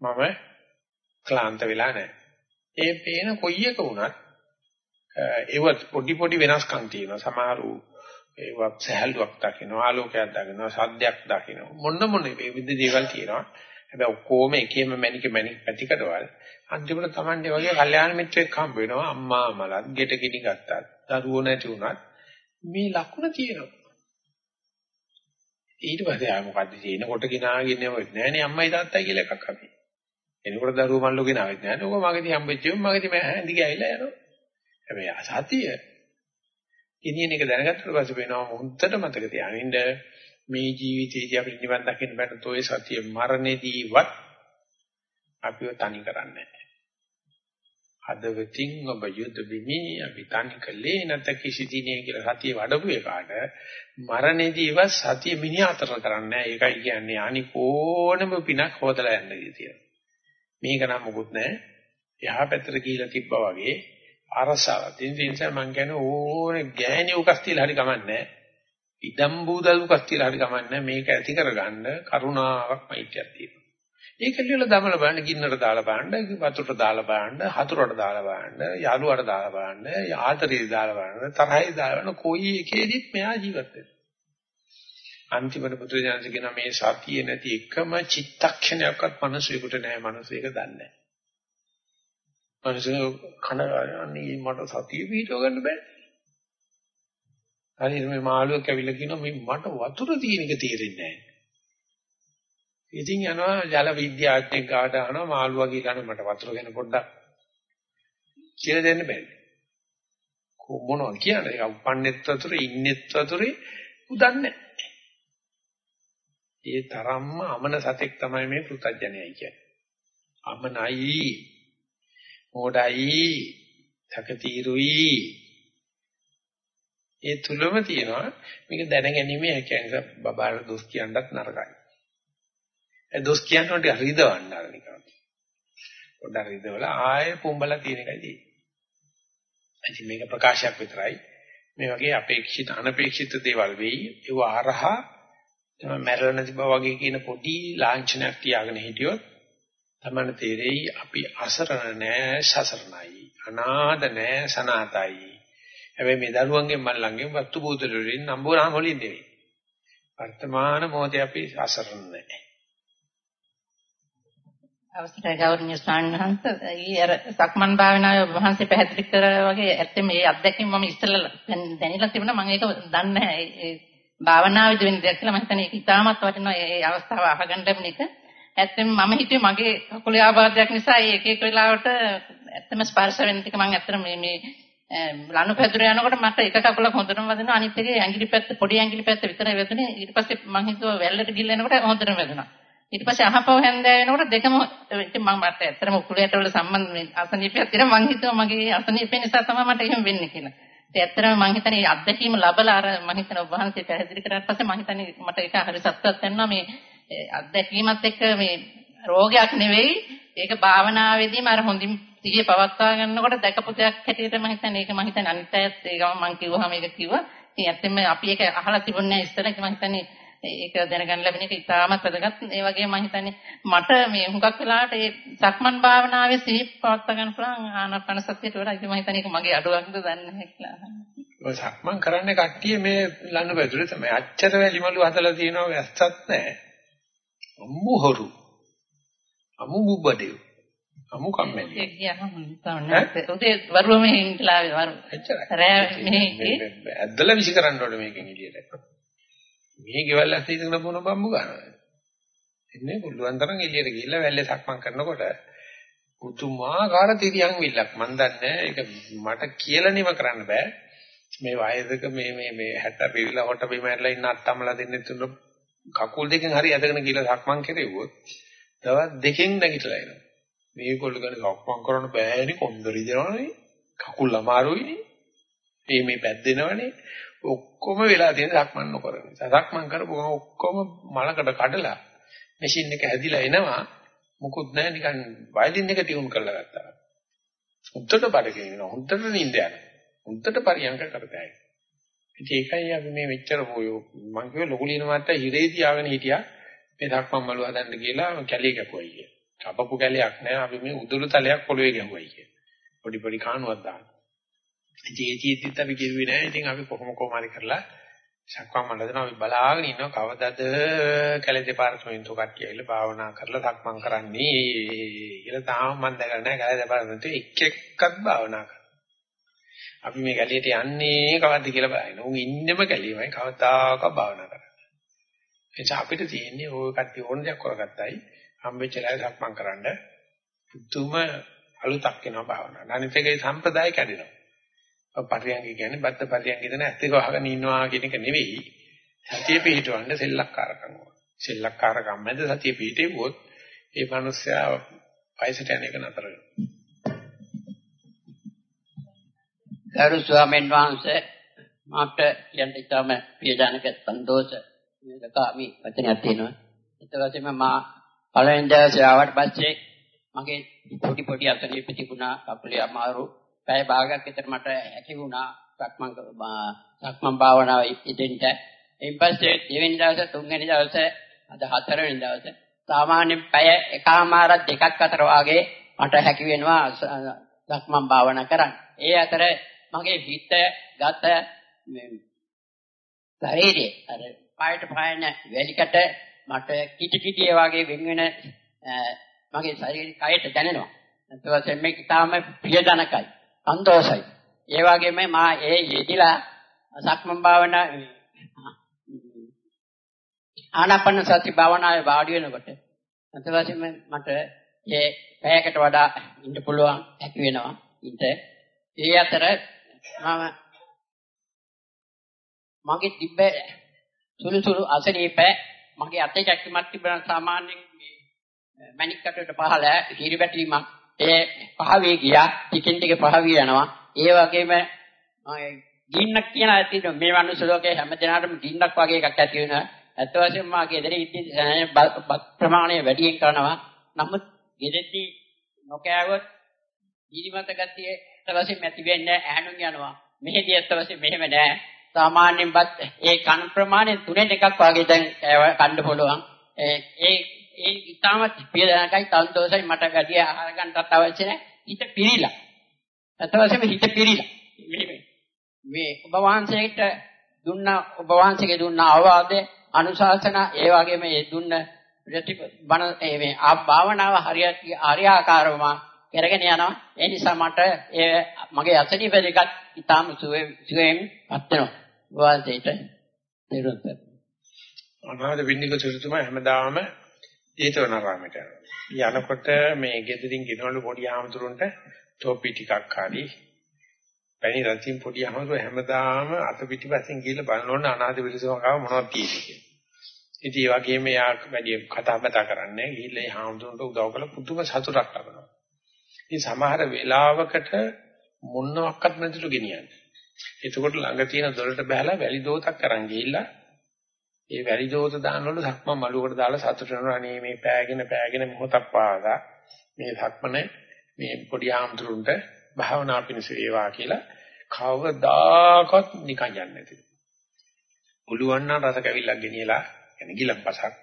A: මම ක්ලාන්ත වෙලා නැහැ. ඒ පේන කොයි එක වුණත් ඒවත් පොඩි පොඩි වෙනස්කම් තියෙනවා. සමහරු ඒවත් සහැල්ලුවක් දකින්න, ආලෝකයක් දකින්න, සද්දයක් දකින්න. මොන මොන මේ විදිහේ දේවල් තියෙනවා. හැබැයි ඔක්කොම එකේම මැනික මැනික පැතිකඩවල් අන්තිමට Tamande වගේ කල්යාණ මිත්‍රෙක් හම්බ වෙනවා අම්මා මලත් ගෙට කිඩි ගත්තා දරුවෝ නැති වුණත් මේ ලකුණ තියෙනවා ඊට පස්සේ ආ මොකද්ද තියෙනකොට ගినాගෙන නෙවෙයි නෑනේ අම්මයි තාත්තයි කියලා එකක් අපි. එනකොට දරුවෝ මල්ලෝ ගෙනාවෙත් නෑනේ ඕක මගදී හම්බෙච්චෙම මගදී මම හැඳි ගෑවිලා යනවා. හැබැයි සතිය. ඉනියන එක දැනගත්තට පස්සේ වෙනවා හොන්දට මතක තියාගන්න මේ ජීවිතයේදී අපිට නිවන් දකින්න බැන්න තෝය සතිය මරණයදීවත් අපිව තනි කරන්නේ නැහැ. හදවතින් ඔබ යුද බිමි අපි තනි කළේ නැත කිසි දිනේ කියලා සතිය වඩපු එකාට මරණයදීවත් සතිය මිනිහ අතර කරන්නේ ඒකයි කියන්නේ අනිකෝනම පිනක් හොදලා යන්න කියලා. මේක නම් මොකුත් නැහැ. එහා පැත්තට ගිහිලා තිබ්බා වගේ අරසාවක්. ඒ නිසා මම කියන්නේ ඕනේ ගෑණි උකස් තියලා හරි කමන්නේ ඉදම් බූදල්ුකස් තියලා හරි කමන්නේ මේක ඇති කරගන්න කරුණාවක් මෛත්‍රියක් තියෙනවා. ඒක ලියලා දමලා බලන්න ගින්නට දාලා බලන්න වතුරට දාලා බලන්න හතුරට දාලා බලන්න යාළුවාට දාලා බලන්න ආතරේ දාලා බලන්න තරහයි දාලා බලන්න කොයි එකේදීත් මෙයා ජීවත් වෙනවා. අන්තිමට පුදුජානස කියන මේ සතිය නැති එකම චිත්තක්ෂණයක්වත් මනසෙකට නැහැ මනසෙක දන්නේ නැහැ. මනස කන අනේ මට සතිය පිටව ගන්න බෑ. හරි මේ මාළුවෙක් ඇවිල්ලා කියනවා මේ මට වතුර තියෙන එක තේරෙන්නේ නැහැ. ඉතින් යනවා ජල විද්‍යාඥයෙක් ගාට අහනවා මාළුවා කියලා මට වතුර ගැන පොඩ්ඩක් කියලා දෙන්න බෑ. මොනවා කියන්නේ? ඒක උපන්නෙත් වතුරේ ඉන්නෙත් වතුරේ උදන්නේ ඒ තරම්ම අමන සතෙක් තමයි මේ පෘථජ්ජනයයි කියන්නේ. අමනයි මොඩයි තකතිරුයි ඒ තුලම තියෙනවා මේක දැනගැනීමේ හැකියාව බබාට දොස් කියන්නත් නරකයි. ඒ දොස් කියනකොට රිදවන්න අර නිකන්. පොඩ්ඩක් රිදවලා ආයෙ පුඹලා තියෙන එකයි තියෙන්නේ. ඉතින් මේක ප්‍රකාශයක් විතරයි. මේ වගේ අපේක්ෂිත අනපේක්ෂිත දේවල් වෙයි. ඒව අරහා තමයි මැරෙලා නැති බව වගේ කියන පොඩි ලාංඡනයක් තියාගෙන හිටියොත් තමයි තේරෙයි අපි අසරණ නෑ සසරණයි. අනාථ නෑ සනාතයි. හැබැයි මේ දරුවන්ගෙන් මල්ලන්ගෙන් වස්තු බෝතල වලින් නම්බුරාම වලින් නෙවෙයි. වර්තමාන මොහොතේ අපි අසරණ නෑ.
F: අවසරයි ගෞරවනීය ස්වාමීන් ඊ අර සක්මන් භාවනාවේ වහන්සේ පැහැදිලි කරා වගේ ඇත්තම මේ අත්දැකීම මම ඉස්සෙල්ලා දැනিলা තිබුණා. මම ඒක දන්නේ නැහැ. ඒ භාවනාවේදී වෙන දෙයක් කියලා මම හිතන්නේ ඒක ඉතාමත් වටිනවා. ඒ අවස්ථාව අහගන්න ලැබෙන එක. ඇත්තම මම හිතුවේ මගේ කකුලේ ආබාධයක් නිසා ඒ එක එක වෙලාවට ඇත්තම ස්පර්ශ වෙන ටික මම ඇත්තට මේ මේ ලනු පැදුර යනකොට මට එක කකුලක් හොඳටම වදිනවා අනිත් එකේ ඇඟිලි පැත්ත පොඩි ඇඟිලි පැත්ත විතරයි වැදුනේ. ඊට පස්සේ මම හිතුවා වැල්ලට ගිහින් එනකොට හොඳටම වැදුනා. ඊට පස්සේ අහපව හැන්දෑ වෙනකොට දෙකම ඉතින් මම මට ඇත්තටම උකුලයට වල සම්බන්ධ අසනීපයක් තියෙනවා මං හිතුවා මගේ අසනීපේ නිසා තමයි මට එහෙම වෙන්නේ කියලා. ඒ ඇත්තටම මං හිතන්නේ අත්දැකීම ලැබලා අර මං හිතන ඔබ වහන්සේ පැහැදිලි කරාට පස්සේ මං හිතන්නේ මට ඒක හරි සතුටක් වෙනවා මේ අත්දැකීමත් එක්ක මේ රෝගයක් නෙවෙයි ඒක භාවනාවේදීම අර හොඳින් සිහිය පවත්වා ගන්නකොට දැකපු දෙයක් හැටියට මම හිතන්නේ ඒක මම හිතන්නේ අනිත් අයත් ඒ ගම මං කිව්වහම ඒක කිව්වා. ඉතින් ඇත්තෙන්ම අපි ඒක අහලා තිබුණේ නැහැ ඉස්සර මම හිතන්නේ ඒක දැනගන්න ලැබෙන එක ඉතාමත් වැදගත්. ඒ වගේම මම හිතන්නේ මට මේ හුඟක් වෙලාවට ඒ සක්මන් භාවනාවේ සිහි පවත්වා ගන්න පුළුවන් ආනාපාන සතියට වඩා ඒක මම හිතන්නේ ඒක මගේ අඩුවක්ද දන්නේ නැහැ කියලා.
A: ඔය සක්මන් කරන්නේ කට්ටිය මේ ලන්නු පැදුරේ තමයි. අච්චර වැලිමලු හදලා තියෙනවා වැස්සක් නැහැ. අම්මුහරු. අමු බුබ්බඩේ. අමු කම්මැලි.
F: ඒක කියහම තමයි. උදේ වරුව මෙහෙ ඉඳලාවේ වරු.
A: එච්චරයි.
F: රෑ මෙහෙ
A: ඇද්දලා විසි කරන්න ඕනේ මේකෙන් එළියට. මේ ගෙවල් ඇස්සේ ඉඳගෙන බොන බම්බු ගන්නවා. එන්නේ පුළුවන් තරම් එළියට ගිහිල්ලා වැල්ලේ සක්මන් කරනකොට පුතුමාකාර තිරියන් විල්ලක් මන් දන්නේ ඒක මට කියලා නිම කරන්න බෑ. මේ වයසක මේ මේ මේ 60 පිළිලා හොට බිම ඇරලා ඉන්න අත්තම්මලා දෙන්නේ තුන කකුල් දෙකෙන් හරි ඇදගෙන ගිහලා සක්මන් කෙරෙව්වොත් දවස් දෙකෙන් නැගිටලා එනවා. මේගොල්ලෝ ගන්න සක්මන් කරන්න බෑනේ කොන්දරි දෙනවනේ. කකුල් අමාරුයිනේ. මේ මේ පැද්දෙනවනේ. ඔක්කොම වෙලා තියෙන සක්මන් නොකරන නිසා. සක්මන් කරපුවම ඔක්කොම මලකට කඩලා මැෂින් එක හැදිලා එනවා. මුකුත් නැහැ නිකන් වයලින් එක ටියුන් කරලා ගත්තා. උන්ටට බඩගෙන ඉනවා. උන්ටට නිින්ද යනවා. උන්ටට පරියන්ක කරතයි. ඉතින් ඒකයි අපි මේ මෙච්චර පොයෝ මං කිව්ව ලොකු ලින මාත්‍යා හිරේ තියාගෙන හිටියා. මේ ධක්මම් මලුව හදන්න කියලා කැලේ කැපුවයි කිය. කපපු කැලයක් නෑ අපි මේ උදුළු තලයක් පොළවේ ගැහුවයි කිය. පොඩි පොඩි කාණුවක් දාන්න. ඉතින් ඒ චීතිත් අපි කිව්වේ නෑ. ඉතින් අපි කොහොම කොහම හරි කරලා සක්මන් මලදන අපි බලාගෙන ඉන්නවා කවදද කැලේ දෙපාර්තමේන්තුව කට්ටිය ඇවිල්ලා භාවනා කරලා සක්මන් කරන්නේ කියලා තාම මම දැකලා නෑ කැලේ දෙපාර්තමේන්තුව එක් එක්කත් භාවනා කරා. අපි මේ කැලියට යන්නේ කවද්ද කියලා බලන්න. උන් ඉන්නෙම කැලියමයි කවදාක භාවනා කරන්නේ. එනිසා අපිට තියෙන්නේ ওই කට්ටිය ඕන දෙයක් කරගත්තයි හම්බෙච්ච ලයි සක්මන් කරන්න පුදුම අලුතක් වෙනවා භාවනාව. අනිත් එකේ සම්ප්‍රදාය කැඩෙනවා. පරියන්ගය කියන්නේ බද්ද පරියන්ගය දෙන ඇත්ත එක වහගෙන ඉන්නවා කියන එක නෙවෙයි. සතිය පිහිටවන්න සෙල්ලක්කාරකම් ඕන. සෙල්ලක්කාරකම් මැද සතිය පිහිටෙවොත් ඒ මනුස්සයා වයසට යන එක නතර වෙනවා.
G: ගරු ස්වාමීන් වහන්සේ මාට කියන්න ඉතාම ප්‍රියජනක සන්තෝෂ මේකකාමි වචනයක් තියෙනවා. ඊට පස්සේම මා පළවෙනි දවසේ ආවට පස්සේ මගේ පොඩි පොඩි අසනීප තිබුණා කකුලේ අමාරු පැය භාගයක් විතර මට හැකි වුණා සක්මන් සක්මන් භාවනාව ඉදෙන්න. ඊට පස්සේ දෙවෙනි දවසේ තුන්වෙනි දවසේ අද හතරවෙනි දවසේ සාමාන්‍ය පැය එකමාරක් දෙකක් අතර වාගේ මට හැකි වෙනවා සක්මන් භාවනා කරන්න. ඒ අතර මගේ හිත ගත ශරීරයේ අර පායට පායන වැලිකට මට කිටි කිටි වගේ වෙන වෙන මගේ ශරීරය කයට දැනෙනවා. ඒත් වශයෙන් මේක තාම ප්‍රියජනකයි. සන්තෝෂයි. ඒ වගේම මා ඒ යෙදිලා සක්මන් භාවනා ආනාපාන සති භාවනාවේ වාඩි වෙනකොට අතවශයෙන්ම මට ඒ පැයකට වඩා ඉන්න පුළුවන් හැකි වෙනවා. ඉත ඒ අතර මම මගේ තිබ්බ සුළු සුළු අසනීප මගේ අතේ කැක්කමක් තිබෙන සාමාන්‍යයෙන් මේ මණික් කටට පහළ හිරිබැටීමක් ඒ පහවේ ගියා ටිකෙන් ටික පහවිය යනවා. ඒ වගේම ගින්නක් කියන ඇති මේ මනුස්ස ලෝකේ හැම දිනාටම ගින්නක් වගේ එකක් ඇති වෙනවා ඇත්ත වශයෙන්ම මාගේ ඉදිරි ප්‍රමාණය වැඩියෙන් කරනවා. නමුත් ගෙදෙtti නොකෑවොත් ඊරිමත ගතිය ඇත්ත වශයෙන්ම ඇති වෙන්නේ ඇහණුම් යනවා. මෙහෙදී ඇත්ත වශයෙන් මෙහෙම නෑ සාමාන්‍යයෙන්වත් ඒ කන් ප්‍රමාණය තුනෙන් එකක් වගේ දැන් කන්න පුළුවන්. ඒ ඒ ඉතාමත් පියදනකයි සන්තෝෂයි මට වැඩි ආහාර ගන්නත් අවශ්‍ය නැහැ. හිත පිරීලා. අතවසෙම හිත පිරීලා. මේ මේ ඔබ වහන්සේට දුන්න ඔබ වහන්සේගේ දුන්න අවවාදේ අනුශාසනා ඒ වගේම මේ දුන්න ප්‍රතිබණ මේ ආ භාවනාව හරියට ආර්යාකාරවම කරගෙන යනවා. ඒ නිසා මට ඒ මගේ අසනීප දෙකත් ඉතාම සුවයෙන් පත් වෙනවා. වහන්සේට නිරුත්.
A: අනාද වින්නික සුතුමා හැමදාම ජේතවනාරාමයට යනවා. යනකොට මේ ගෙදරින් ගෙනවලු පොඩි ආමතුරුන්ට තෝපි ටිකක් හරි පැණි රතින් පොඩි ආමතුරු හැමදාම අත පිටිපස්සෙන් ගිහලා බලනෝන අනාථ පිළිසමකාව මොනවද තියෙන්නේ කියලා. ඉතින් ඒ වගේම යා වැඩි කතා බතා කරන්නේ ගිහිල්ලා ඒ ආමතුරුන්ට උදව් කරලා පුදුම සතුටක් ලබනවා. ඉතින් සමහර වෙලාවකට මොනවත් නැතිලු ගෙනියන්නේ. එතකොට ළඟ තියෙන දොරට බහලා වැලි දෝතක් අරන් ගිහිල්ලා ඒ වැලි දෝත දානවල සක්ම මළුවකට දාලා සතුට වෙනවා අනේ මේ පෑගෙන පෑගෙන මොහොතක් පාදා මේ සක්මන මේ පොඩි ආම්තුරුන්ට භාවනා පිණිස වේවා කියලා කවදාකවත් නිකන් යන්නේ නැති. පුළුවන් නම් රස කැවිල්ලක් ගෙනියලා يعني ගිලම්පසක්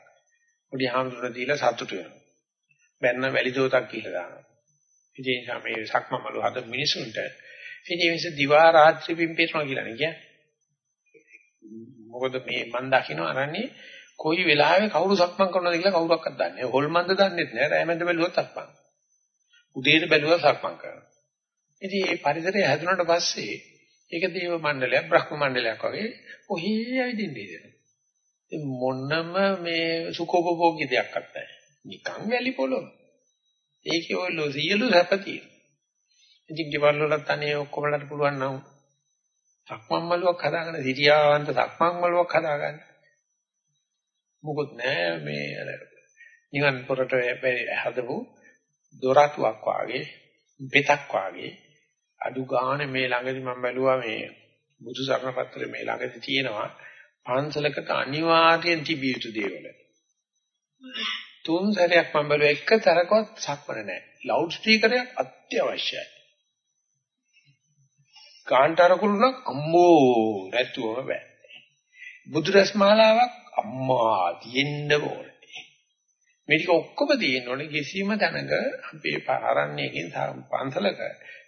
A: පොඩි ආම්තුරුන්ට දීලා සතුට වෙනවා. බැන්න වැලි දෝතක් කියලා දානවා. ඉතින් මේ සක්ම මළුව හද මිනිසුන්ට ඉතින් ඒ නිසා දිවා රාත්‍රී පිම්පේනවා කියලා නේ කියන්නේ. මොකද මේ මන් දකින්න අරන්නේ කොයි වෙලාවෙ කවුරු සක්මන් කරනවද කියලා කවුරක්වත් දන්නේ නැහැ. හොල්මන්ද දන්නෙත් නැහැ. රැමෙන්ද බැලුවත් සක්මන්. උදේට බැලුවා සක්මන් කරනවා. ඉතින් මේ පරිසරය හැදුනට පස්සේ ඒක දේව මණ්ඩලයක් බ්‍රහ්ම මණ්ඩලයක් වගේ ඔහේ ඇවිදින්නේ දෙනවා. ඉතින් මොන්නම මේ සුඛෝපභෝගී දෙයක් නැහැ. නිකන් වැලි පොළොව. ඒකේ ඔය සියලු සැප තියෙනවා. ඉතින් ගෙවල් වලත් අනේ ඔක්කොමලට පුළුවන් නම් සක්මන් මළුවක් හදාගෙන සිටියාවන්ත සක්මන් මළුවක් හදාගන්න. මොකොත් නෑ මේ අර නිකන් පොරට හදපු දොරටුවක් වාගේ පිටක් වාගේ අඩු ගානේ මේ ළඟදි මම බැලුවා මේ බුදු සරණ පත්‍රයේ මේ ළඟදි තියෙනවා පන්සලකට අනිවාර්යෙන් තිබිය යුතු දේවල්. තුන් සැරයක් මම බැලුවා එක තරකවත් සක්මන නැහැ. ලවුඩ් ස්පීකරයක් අත්‍යවශ්‍යයි. කාන්ටාර කුළුණක් අම්මෝ නැතුවම බෑ. බුදු රස් මාලාවක් අම්මා තියෙන්න ඕනේ. මේක ඔක්කොම තියෙනෝනේ කිසිම තැනක අපේ ආරණ්‍යයකින් පන්සලක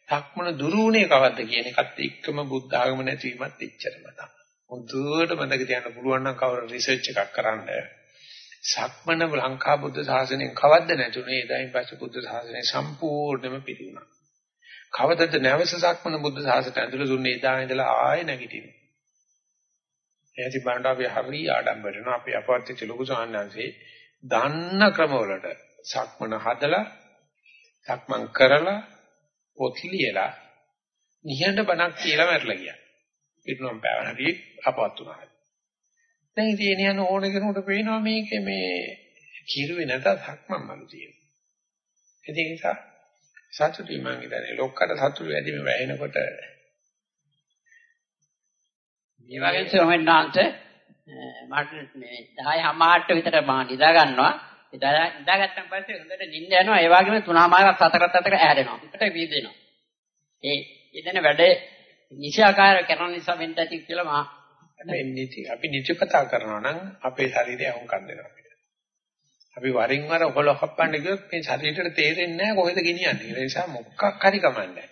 A: සක්මන දුරුුණේ කවද්ද කියන එකත් එක්කම බුද්ධ ආගම නැතිවීමත් එච්චරම තමයි. හොඳට මතක තියාගන්න පුළුවන් නම් කවර රිසර්ච් එකක් කරන්න. සක්මන ලංකා බුද්ධ ශාසනයෙන් කවද්ද නැතුනේ එදායින් පස්සේ බුද්ධ ශාසනය සම්පූර්ණයෙන්ම පිළිුණා. කවදද නැවස සක්මන බුද්ධ ශාසනය ඇතුළේ දුන්නේ එදා ඉඳලා ආයෙ නැගිටිනවා. එයාටි බණ්ඩ අපි හරි ආඩම්බර වෙනවා. අපි අපවත් චලුකු සාන්නංශේ දන්න ක්‍රමවලට සක්මන හදලා සක්මන් කරලා පොත් ලියලා නිහඬ බණක් කියලා මැරලා ගියා. පිටුනම් පෑවනටි අපවත් වුණා. දැන් ඉතින් එනියන ඕන කෙනෙකුට පේනවා මේකේ මේ කිරුවේ නැතත් සක්මන් මලු තියෙනවා. ඒ නිසා සතුටුයි මං හිතන්නේ ලොක්කට සතුටු වැඩි මේ වැහෙනකොට
G: මේ වගේ ස්වාමීන් වහන්සේ මට මේ 10 හමාරට විතර මම නිදා ගන්නවා. ඉදා ඉදාගත්තන් පස්සේ හොඳට නිින්ද යනවා. ඒ වගේම තුනමාරක් හතරක් අතර ඇහැරෙනවා. ඒකට වීදෙනවා. ඒ ඉදෙන වැඩේ නිශාකාර කරන නිසා වෙන්න ඇති කියලා මා
A: මේ නිති අපි නිති කතා කරනවා නම් අපේ ශරීරය අහුම්කම් දෙනවා. අපි වරින් වර ඔකල හප්පන්න ගියොත් මේ ශරීරයට තේරෙන්නේ නැහැ කොහෙද ගෙනියන්නේ. ඒ නිසා මොකක් හරි කමන්නේ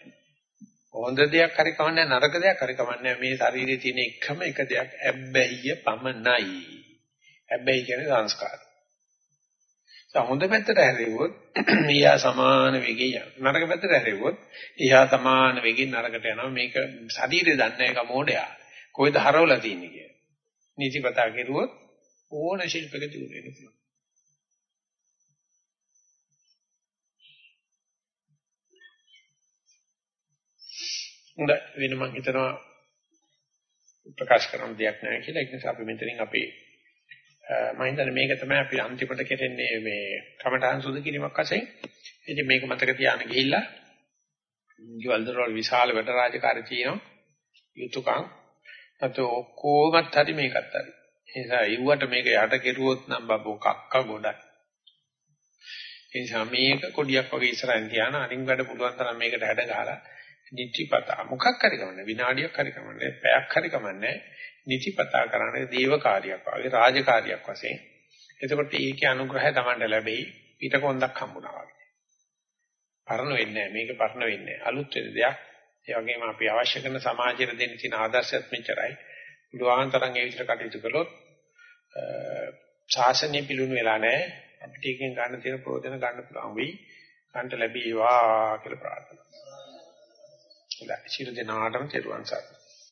A: හොඳ දෙයක් හරි කමන්නේ නරක දෙයක් හරි කමන්නේ මේ ශරීරයේ තියෙන එකම එක දෙයක් ඇබ්බැහිය පමණයි. ඇබ්බැහි කියන්නේ සංස්කාර. හොඳ පැත්තට හැරෙවොත් ඊයා සමාන වෙගෙන් යනවා. නරක පැත්තට හැරෙවොත් ඊයා සමාන වෙගෙන් නරකට යනවා. මේක ශරීරය දන්නේ එක මොඩයා. කොයිද හරවලා තින්නේ කියලා. නීතිපතා කෙරුවොත් ඕන ශිල්පක දියුණු වෙන්න පුළුවන්. හොඳ වෙන මම හිතනවා ප්‍රකාශ කරන දෙයක් නැහැ කියලා. ඒක නිසා අපි මෙතනින් අපේ මම හිතන්නේ මේක තමයි අපි අන්තිමට කෙරෙන්නේ මේ කමඨාන් සුදු කිරීමක් වශයෙන්. ඉතින් මේක මතක තියාගෙන ගිහිල්ලා ජීවල් දරවල් විශාල වැඩ රාජකාරී තියෙනවා. යුතුයකම්. අත ඔක්කොමත් හරි මේකත් හරි. ඒ නිසා ඉව්වට මේක යට කෙරුවොත් නම් බබෝ කක්ක ගොඩයි. ඒ නිසා මේක කොඩියක් වගේ ඉස්සරහින් තියාන අනින් වැඩ පුළුවන් තරම් මේකට හැඩ ගහලා නිතිපතා. මොකක් හරි කමන්නේ විනාඩියක් හරි කමන්නේ පැයක් හරි කමන්නේ නිතිපතා කරන්නේ දේව කාර්යයක් වගේ රාජකාරියක් වශයෙන්. එතකොට ඒකේ අනුග්‍රහය Tamanට ලැබෙයි. පිටකොන්දක් හම්බුනා වගේ. පරණ වෙන්නේ නැහැ. මේක පරණ වෙන්නේ අලුත් වෙන දෙයක්. ඒ වගේම අපි අවශ්‍ය කරන සමාජයට දෙන්න තියෙන ආදර්ශයත් මෙච්චරයි. බුදුහාන් තරම් ඒ විදිහට කටයුතු කළොත් ශාසනය පිළුණු වෙලා නැහැ. අපිට එකෙන් ගන්න තියෙන ප්‍රයෝජන ගන්න පුළුවන් වෙයි. ගන්න ලැබීවා කියලා ප්‍රාර්ථනා. ඉතින් සියලු දෙනාටම තෙරුවන් සරණයි.